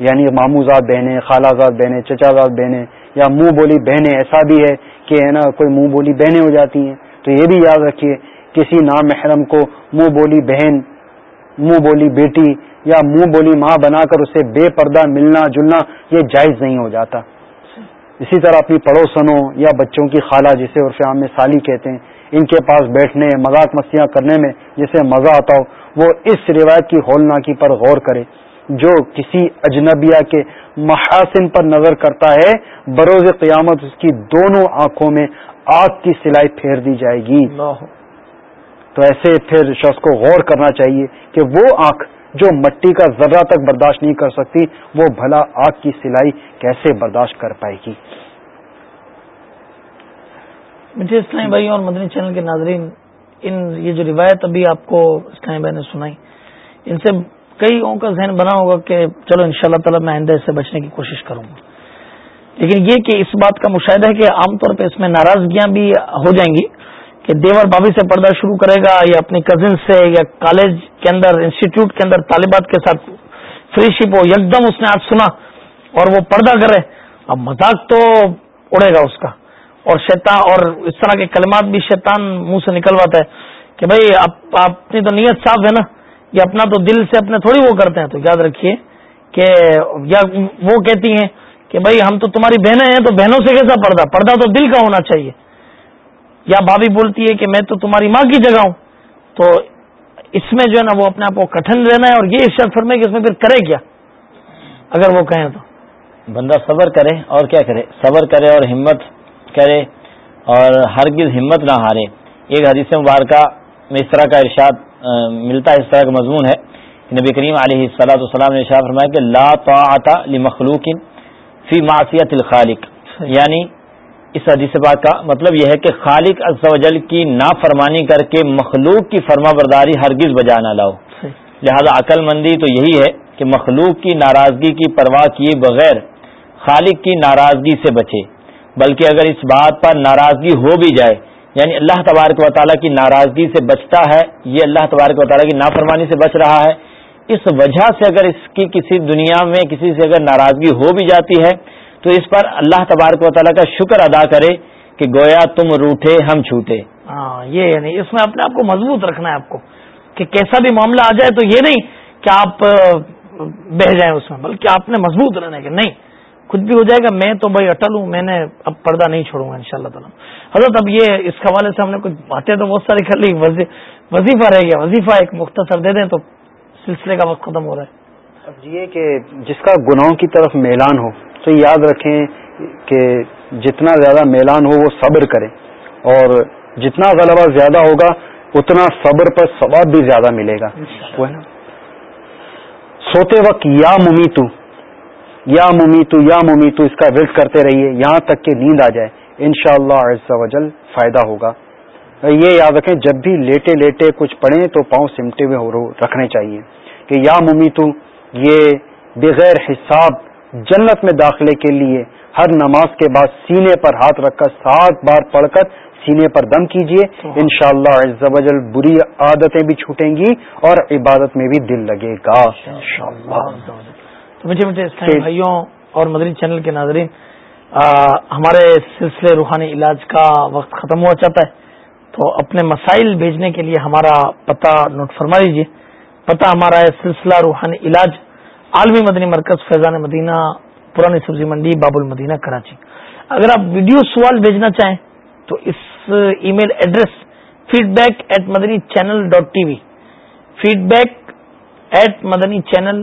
یعنی مامو زاد بہنیں، خالہ زاد بہنیں، چچا زاد بہنیں یا منہ بولی بہنیں، ایسا بھی ہے کہ ہے نا کوئی منہ بولی بہنیں ہو جاتی ہیں۔ تو یہ بھی یاد رکھیے، کسی نام محرم کو منہ بولی بہن، منہ بولی بیٹی یا منہ بولی ماں بنا کر اسے بے پردہ ملنا جلنا یہ جائز نہیں ہو جاتا۔ اسی طرح اپنی پڑوسنوں یا بچوں کی خالہ جسے عرف عام میں سالی کہتے ہیں ان کے پاس بیٹھنے مذاق مستیاں کرنے میں جسے مزہ آتا ہو وہ اس روایت کی ہولناکی پر غور کرے۔ جو کسی اجنبیہ کے محاسن پر نظر کرتا ہے بروز قیامت اس کی دونوں آنکھوں میں آگ کی سلائی پھیر دی جائے گی۔ تو ایسے پھر شخص کو غور کرنا چاہیے کہ وہ آنکھ جو مٹی کا ذرہ تک برداشت نہیں کر سکتی، وہ بھلا آگ کی سلائی کیسے برداشت کر پائے گی؟ مجھے اسلامی بھائی اور مدنی چینل کے ناظرین، ان، یہ جو روایت ابھی آپ کو اسلامی بھائی نے سنائی، ان سے کئی کا ذہن بنا ہوگا کہ چلو ان شاء اللہ تعالیٰ میں آئندہ اس سے بچنے کی کوشش کروں گا۔ لیکن یہ کہ اس بات کا مشاہدہ ہے کہ عام طور پہ اس میں ناراضگیاں بھی ہو جائیں گی کہ دیور بابی سے پردہ شروع کرے گا یا اپنی کزن سے یا کالج کے اندر انسٹیٹیوٹ کے اندر طالبات کے ساتھ فری شپ ہو، یکدم اس نے آج سنا اور وہ پردہ کرے، اب مذاق تو اڑے گا اس کا۔ اور شیطان اور اس طرح کے کلمات بھی شیطان منہ سے نکلواتا ہے کہ بھائی اپنی تو نیت صاف ہے نا یہ اپنا تو دل سے اپنے تھوڑی وہ کرتے ہیں، تو یاد رکھیے کہ یا وہ کہتی ہیں کہ بھائی ہم تو تمہاری بہنیں ہیں، تو بہنوں سے کیسا پردہ؟ پردہ تو دل کا ہونا چاہیے۔ یا بھابھی بولتی ہے کہ میں تو تمہاری ماں کی جگہ ہوں تو اس میں جو ہے نا وہ اپنے آپ کو کٹن رہنا ہے اور یہ ارشاد فرمے کہ اس میں پھر کرے کیا؟ اگر وہ کہیں تو۔ بندہ صبر کرے اور کیا کرے؟ صبر کرے اور ہمت کرے اور ہرگز ہمت نہ ہارے۔ ایک حدیث مبارکہ میں اس طرح کا ارشاد ملتا ہے اس طرح کا مضمون ہے۔ نبی کریم علیہ صلاح السلام نے شاہ فرمایا کہ لا طاعت لمخلوق فی معصیت الخالق یعنی اس حدیث بات کا مطلب یہ ہے کہ خالق عز و جل کی نافرمانی کر کے مخلوق کی فرما برداری ہرگز بجا نہ لاؤ۔ لہذا عقل مندی تو یہی ہے کہ مخلوق کی ناراضگی کی پرواہ کیے بغیر خالق کی ناراضگی سے بچے۔ بلکہ اگر اس بات پر ناراضگی ہو بھی جائے یعنی اللہ تبارک و تعالیٰ کی ناراضگی سے بچتا ہے یہ اللہ تبارک و تعالیٰ کی نافرمانی سے بچ رہا ہے اس وجہ سے اگر اس کی کسی دنیا میں کسی سے اگر ناراضگی ہو بھی جاتی ہے تو اس پر اللہ تبارک و تعالیٰ کا شکر ادا کرے کہ گویا تم روٹے ہم چھوٹے۔ ہاں یہ یعنی اس میں اپنے آپ کو مضبوط رکھنا ہے آپ کو کہ کیسا بھی معاملہ آ جائے تو یہ نہیں کہ آپ بہ جائیں اس میں بلکہ آپ نے مضبوط رہنا ہے کہ نہیں خود بھی ہو جائے گا میں تو بھائی اٹل ہوں میں نے اب پردہ نہیں چھوڑوں گا ان شاء اللہ تعالیٰ۔ حضرت اب یہ اس حوالے سے ہم نے کچھ باتیں تو بہت ساری کر لی وظیفہ رہ گیا وظیفہ ایک مختصر دے دیں تو سلسلے کا وقت ختم ہو رہا ہے۔ اب یہ کہ جس کا گناہوں کی طرف میلان ہو تو یاد رکھیں کہ جتنا زیادہ میلان ہو وہ صبر کرے اور جتنا غلبہ زیادہ ہوگا اتنا صبر پر ثواب بھی زیادہ ملے گا۔ سوتے وقت یا ممیتو یا ممیتو یا ممیتو، اس کا ورد کرتے رہیے، یہاں تک کہ نیند آ جائے۔ ان شاء اللہ فائدہ ہوگا۔ یہ یاد رکھیں، جب بھی لیٹے لیٹے کچھ پڑھیں تو پاؤں سمٹے ہوئے رکھنے چاہیے کہ یا ممیتو، یہ بغیر حساب جنت میں داخلے کے لیے ہر نماز کے بعد سینے پر ہاتھ رکھ کر سات بار پڑھ کر سینے پر دم کیجیے ان شاء اللہ بری عادتیں بھی چھوٹیں گی اور عبادت میں بھی دل لگے گا۔ مجھے مجھے اسلامی بھائیوں اور مدنی چینل کے ناظرین ہمارے سلسلے روحانی علاج کا وقت ختم ہوا چاہتا ہے تو اپنے مسائل بھیجنے کے لیے ہمارا پتہ نوٹ فرما لیجیے پتہ ہمارا ہے سلسلہ روحانی علاج عالمی مدنی مرکز فیضان مدینہ، پرانی سبزی منڈی، باب المدینہ، کراچی۔ اگر آپ ویڈیو سوال بھیجنا چاہیں تو اس email address feedback at Madani channel dot T V feedback at Madani channel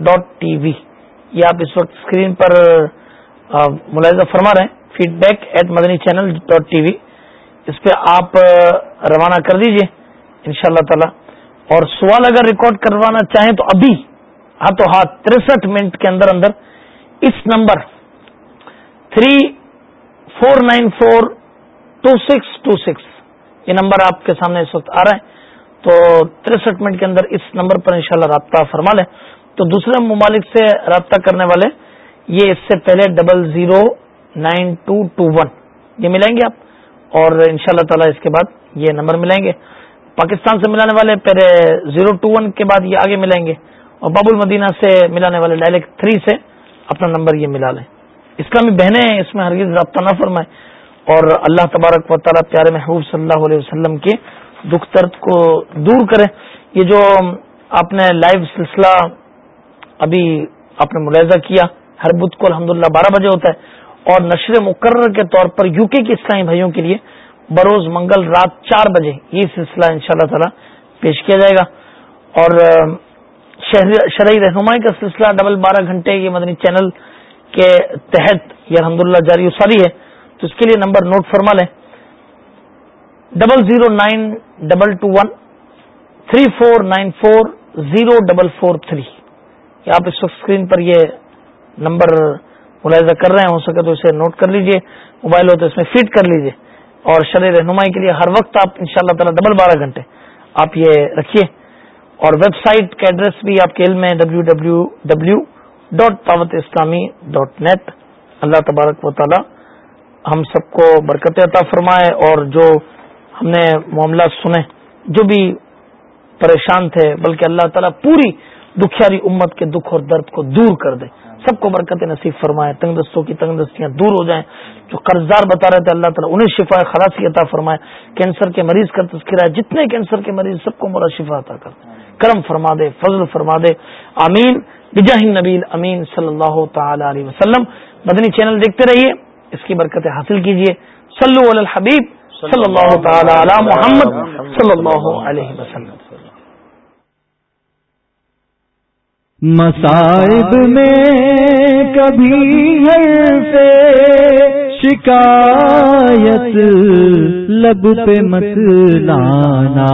dot T V یہ آپ اس وقت اسکرین پر ملاحظہ فرما رہے ہیں۔ Feedback at Madani channel dot T V اس پہ آپ روانہ کر دیجیے ان شاء اللہ تعالی۔ اور سوال اگر ریکارڈ کروانا چاہیں تو ابھی ہاتھوں ہاتھ تریسٹھ منٹ کے اندر اندر اس number three four nine four two six two six یہ نمبر آپ کے سامنے اس وقت آ رہا ہے۔ تو تریسٹھ منٹ کے اندر اس نمبر پر انشاءاللہ رابطہ فرما لیں۔ تو دوسرے ممالک سے رابطہ کرنے والے، یہ اس سے پہلے double zero nine two two one, یہ ملیں گے آپ۔ اور ان شاء اللہ تعالی اس کے بعد یہ نمبر ملیں گے۔ پاکستان سے ملانے والے پہلے زیرو ٹو ون کے بعد یہ آگے ملیں گے۔ اور باب المدینہ سے ملانے والے ڈائلیکٹ تھری سے اپنا نمبر یہ ملا لیں۔ اس کا بھی بہنیں ہیں اس میں ہرگز رابطہ نہ فرمائے اور اللہ تبارک و تعالیٰ پیارے محبوب صلی اللہ علیہ وسلم کے دکھ درد کو دور کریں یہ جو آپ نے لائیو سلسلہ ابھی آپ نے ملاحظہ کیا، ہر بدھ کو الحمد بارہ بجے ہوتا ہے۔ اور نشر مقرر کے طور پر یو کے اسلامی بھائیوں کے لیے بروز منگل رات چار بجے یہ سلسلہ ان شاء اللہ تعالی پیش کیا جائے گا۔ اور شرعی رہنمائی کا سلسلہ ڈبل بارہ گھنٹے یہ مدنی چینل کے تحت یہ الحمد للہ جاری ساری ہے۔ تو اس کے لیے نمبر نوٹ فرما لیں۔ Double zero nine double two one three four nine four zero double four three آپ اس وقت اسکرین پر یہ نمبر ملاحظہ کر رہے ہیں ہو سکے تو اسے نوٹ کر لیجیے۔ موبائل ہو تو اس میں فیڈ کر لیجیے۔ اور شرح رہنمائی کے لیے ہر وقت آپ ان شاء اللہ تعالیٰ ڈبل بارہ گھنٹے آپ یہ رکھیے۔ اور ویب سائٹ کا ایڈریس بھی آپ کے علم ہے W W W dot Dawat Islami dot net اللہ تبارک و تعالی ہم سب کو برکت عطا فرمائے اور جو ہم نے معاملات سنے، جو بھی پریشان تھے، بلکہ اللہ تعالیٰ پوری دکھیاری امت کے دکھ اور درد کو دور کر دے۔ سب کو برکت نصیب فرمائے، تنگ دستوں کی تنگ دستیاں دور ہو جائیں۔ جو قرض دار بتا رہے تھے، اللہ تعالیٰ انہیں شفا خلاصی عطا فرمائے۔ کینسر کے مریض کا تذکرہ ہے، جتنے کینسر کے مریض سب کو مرا شفا عطا کر۔ کرم فرما دے، فضل فرما دے۔ آمین۔ بجاہ نبیل امین صلی اللہ تعالی علیہ وسلم۔ مدنی چینل دیکھتے رہیے، اس کی برکتیں حاصل کیجیے۔ صلو علی الحبیب صلی اللہ تعالی علی محمد صلی اللہ علیہ وسلم۔ مصائب میں کبھی سے شکایت لب پہ مت لانا۔